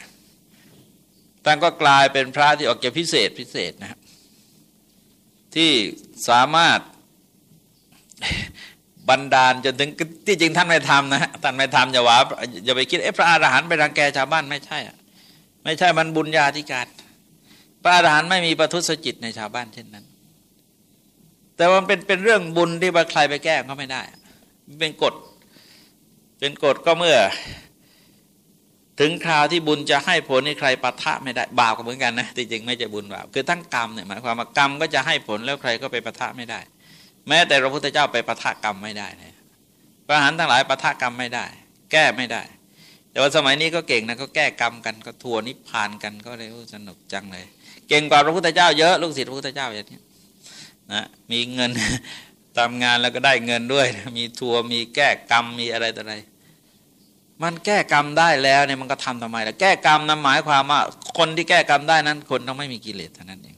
ท่านก็กลายเป็นพระที่ออกเกพิเศษพิเศษนะครับที่สามารถบันดาลจนถึงที่จริงท่านไม่ทำนะท่านไม่ทำอย่าว่าอย่าไปคิดเอ๊ะพระอรหันต์ไปรังแกชาวบ้านไม่ใช่ไม่ใช่มันบุญญาธิการ พระอรหันต์ไม่มีประทุษจิตในชาวบ้านเช่นนั้น แต่ว่าเป็นเป็นเรื่องบุญที่ใครไปแก้ก็ไม่ได้ เป็นกฎเป็นกฎก็เมื่อ ถึงคราวที่บุญจะให้ผลนี่ใครปะทะไม่ได้บาปก็เหมือนกันนะจริงๆไม่ใช่บุญบาปคือทั้งกรรมเนี่ยหมายความว่ากรรมก็จะให้ผลแล้วใครก็ไปปะทะไม่ได้ แม้แต่พระพุทธเจ้าไปปะทะกรรมไม่ได้นะพระหารทั้งหลายปะทะกรรมไม่ได้ แก้ไม่ได้ แต่ว่าสมัยนี้ก็เก่งนะก็แก้กรรมกันก็ทัวนิพพานกันก็เลยสนุกจังเลย เก่งกว่าพระพุทธเจ้าเยอะลูกศิษย์พระพุทธเจ้าอย่างนี้นะมีเงินทำงานแล้วก็ได้เงินด้วย มีทัวมีแก้กรรมมีอะไรต่ออะไร มันแก้กรรมได้แล้วเนี่ยมันก็ทำทำไมล่ะแก้กรรมนั้นหมายความว่า คนที่แก้กรรมได้นั้น คนต้องไม่มีกิเลสเท่านั้นเอง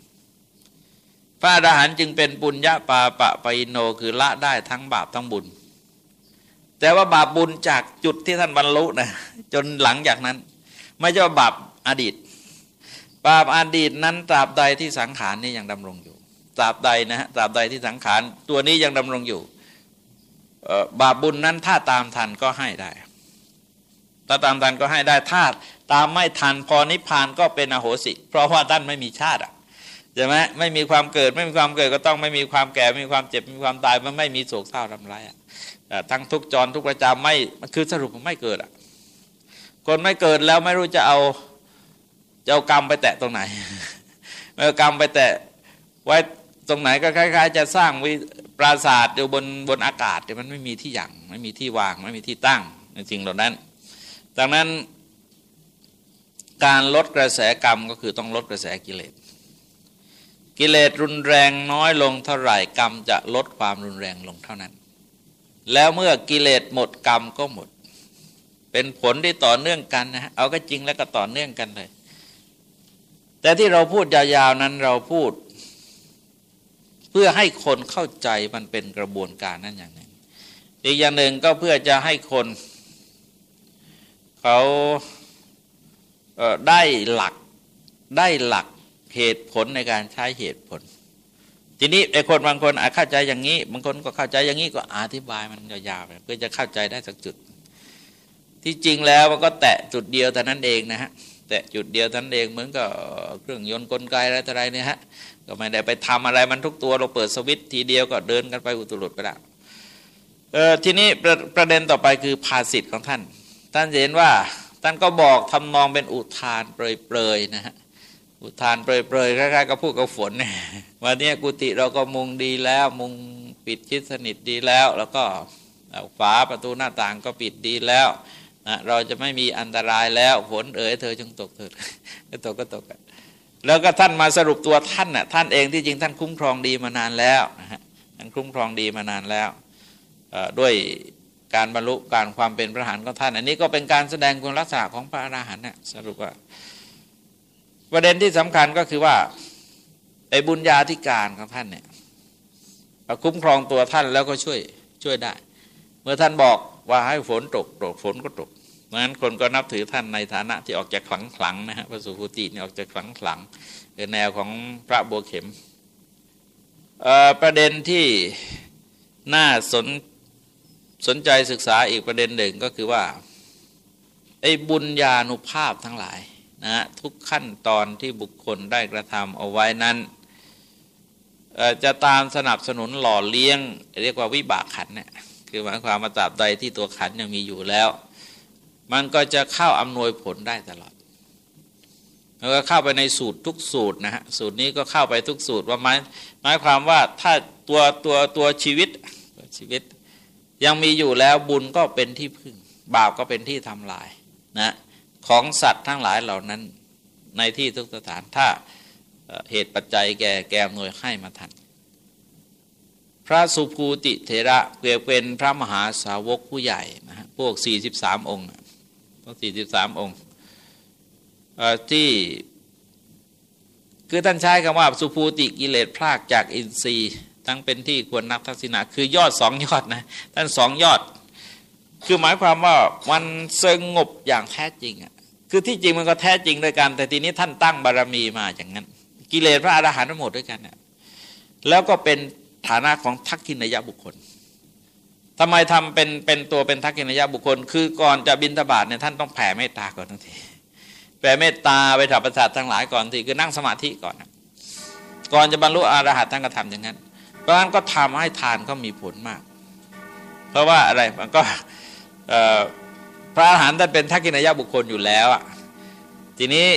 พระอรหันต์จึงเป็นปุญญาปาปะปอิโนคือละได้ทั้งบาปทั้งบุญ แต่ว่าบาปบุญจากจุดที่ท่านบรรลุนะจนหลังจากนั้น ไม่ใช่บาปอดีต บาปอดีตนั้นตราบใดที่สังขารนี่ยังดำรงอยู่ตราบใดนะฮะตราบใดที่สังขารตัวนี้ยังดำรงอยู่บาปบุญนั้นถ้าตามทันก็ให้ได้ ถ้าตามทันก็ให้ได้ถ้าตามไม่ทันพอนิพพานก็เป็นอโหสิ เพราะว่าท่านไม่มีชาติอะใช่ไหมไม่มีความเกิดไม่มีความเกิดก็ต้องไม่มีความแก่ไม่มีความเจ็บไม่มีความตายมันไม่มีโศกเศร้าทำร้ายอะทั้งทุกจรทุกประจำไม่คือสรุปมันไม่เกิดอะคนไม่เกิดแล้วไม่รู้จะเอาจะเอากรรมไปแตะตรงไหนเอากรรมไปแตะไว้ตรงไหนก็คล้าย ๆ จะสร้างวิปราศาสตร์อยู่บนบนอากาศแต่มันไม่มีที่อย่างไม่มีที่วางไม่มีที่ตั้งในสิ่งเหล่านั้น ดังนั้นการลดกระแสกรรมก็คือต้องลดกระแสกิเลส กิเลสรุนแรงน้อยลงเท่าไหร่กรรมจะลดความรุนแรงลงเท่านั้น แล้วเมื่อกิเลสหมดกรรมก็หมด เป็นผลที่ต่อเนื่องกันนะฮะเอาก็จริงแล้วก็ต่อเนื่องกันเลย แต่ที่เราพูดยาวๆนั้นเราพูด เพื่อให้คนเข้าใจมันเป็นกระบวนการนั่นอย่างหนึ่งอีกอย่างหนึ่งก็เพื่อจะให้คน เขาได้หลักได้หลักเหตุผลในการใช้เหตุผล ทีนี้ไอ้คนบางคนอาจเข้าใจอย่างนี้ บางคนก็เข้าใจอย่างนี้ก็อธิบายมันยาวๆเพื่อจะเข้าใจได้สักจุด ที่จริงแล้วมันก็แตะจุดเดียวแต่นั้นเองนะฮะแตะจุดเดียวแต่นั้นเองเหมือนกับเครื่องยนต์กลไกอะไรต่ออะไรเนี่ยฮะก็ไม่ได้ไปทำอะไรมันทุกตัวเราเปิดสวิตทีเดียวก็เดินกันไปอุตุลุดไปแล้วเออทีนี้ประประเด็นต่อไปคือภาสิทธิ์ของท่าน ท่านเห็นว่าท่านก็บอกทำนองเป็นอุทานเปรยๆนะฮะอุทานเปรยๆคล้ายๆกับพูดกับฝนเนี่ยวันนี้กุฏิเราก็มุงดีแล้วมุงปิดชิดสนิทดีแล้ว แล้วก็ฝาประตูหน้าต่างก็ปิดดีแล้วนะเราจะไม่มีอันตรายแล้วฝนเอ๋ยเธอจงตกเถิดก็ตกก็ตกแล้วก็ท่านมาสรุปตัวท่านน่ะท่านเองที่จริงท่านคุ้มครองดีมานานแล้วนะฮะท่านคุ้มครองดีมานานแล้วด้วย การบรรลุการความเป็นพระหันของท่าน อันนี้ก็เป็นการแสดงคุณลักษณะของพระอรหันต์น่ะสรุปว่า ประเด็นที่สำคัญก็คือว่าไอ้บุญญาธิการของท่านเนี่ยคุ้มครองตัวท่านแล้วก็ช่วยช่วยได้ เมื่อท่านบอกว่าให้ฝนตกตกฝนก็ตกเพราะฉะนั้นคนก็นับถือท่านในฐานะที่ออกจากขลังขลังนะฮะพระสุภุตินี่ออกจากขลังขลังเป็นแนวของพระบัวเข็มประเด็นที่น่าสน สนใจศึกษาอีกประเด็นหนึ่งก็คือว่าไอ้บุญญาณุภาพทั้งหลายนะทุกขั้นตอนที่บุคคลได้กระทำเอาไว้นั้นจะตามสนับสนุนหล่อเลี้ยง เรียกว่าวิบากขันเนี่ยคือหมายความมาตราบใดที่ตัวขันยังมีอยู่แล้ว มันก็จะเข้าอำนวยผลได้ตลอดแล้วก็เข้าไปในสูตรทุกสูตรนะฮะสูตรนี้ก็เข้าไปทุกสูตรว่าหมายหมายความว่าถ้าตัวตัวตัวชีวิตชีวิต ยังมีอยู่แล้วบุญก็เป็นที่พึ่ง บาปก็เป็นที่ทำลายนะของสัตว์ทั้งหลายเหล่านั้นในที่ทุกสถานถ้าเหตุปัจจัยแก่แก่หน่วยให้มาทัน พระสุภูติเถระเปรียบเป็นพระมหาสาวกผู้ใหญ่นะฮะพวก 43 องค์พวก43 องค์ที่คือท่านใช้คำว่าสุภูติกิเลสพรากจากอินทรีย์ ทั้งเป็นที่ควรนับทักษิณะคือยอดสองยอดนะท่านสองยอด คือหมายความว่ามันสงบอย่างแท้จริงอะคือที่จริงมันก็แท้จริงด้วยกัน แต่ทีนี้ท่านตั้งบารมีมาอย่างนั้น กิเลสพระอรหันต์ทั้งหมดด้วยกันเนี่ยแล้วก็เป็นฐานะของทักขินยบุคคลทำไมทำเป็นเป็นตัวเป็นทักขินยบุคคล คือก่อนจะบินทบาทเนี่ยท่านต้องแผ่เมตตาก่อนทั้งทีแผ่เมตตาไปถับประสาททั้งหลายก่อนทีคือนั่งสมาธิก่อน ก่อนจะบรรลุอรหัตท่านก็ทำอย่างนั้น เพราะนั้นก็ทำให้ทานก็มีผลมาก เพราะว่าอะไรมันก็พระอาหารท่านเป็นทักกินายบุคคลอยู่แล้วทีนี้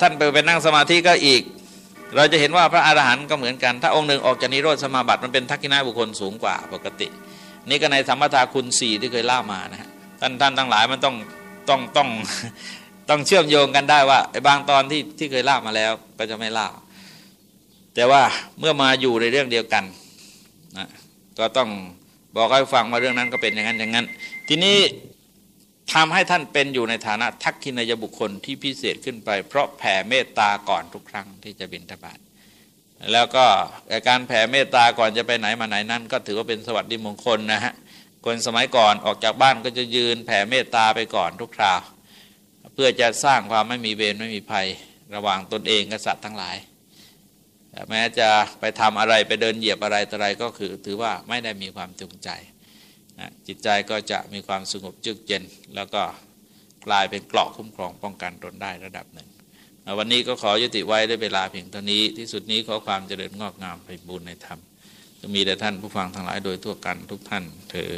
ท่านไปเป็นนั่งสมาธิก็อีก เราจะเห็นว่าพระอาหารหันต์ก็เหมือนกัน ถ้าองค์หนึ่งออกจากนิโรธสมาบัติมันเป็นทักกินายบุคคลสูงกว่าปกติ นี่ก็ในธรรมทาคุณสี่ที่เคยเล่ามานะฮะท่านท่านทั้งหลายมันต้องต้องต้องต้องเชื่อมโยงกันได้ว่าไอ้บางตอนที่ที่เคยเล่ามาแล้วก็จะไม่เล่า แต่ว่าเมื่อมาอยู่ในเรื่องเดียวกันนะก็ต้องบอกให้ฟังมาเรื่องนั้นก็เป็นอย่างนั้นอย่างนั้น ทีนี้ทำให้ท่านเป็นอยู่ในฐานะทักขินายบุคคลที่พิเศษขึ้นไป เพราะแผ่เมตตาก่อนทุกครั้งที่จะบินทบาทแล้วก็การแผ่เมตตาก่อนจะไปไหนมาไหนนั่นก็ถือว่าเป็นสวัสดิมงคลนะฮะคนสมัยก่อนออกจากบ้านก็จะยืนแผ่เมตตาไปก่อนทุกคราว เพื่อจะสร้างความไม่มีเวรไม่มีภัย ระหว่างตนเองกับสัตว์ทั้งหลาย แม้จะไปทำอะไรไปเดินเหยียบอะไรต่ออะไรก็คือ ถือว่าไม่ได้มีความจงใจนะจิตใจก็จะมีความสงบจึกเย็น แล้วก็กลายเป็นเกราะคุ้มครองป้องกันตนได้ระดับหนึ่ง วันนี้ก็ขอยุติไว้ด้วยเวลาเพียงเท่านี้ ที่สุดนี้ขอความเจริญงอกงามไปบุญในธรรมจะมีแด่ท่านผู้ฟังทั้งหลายโดยทั่วกันทุกท่านเธอ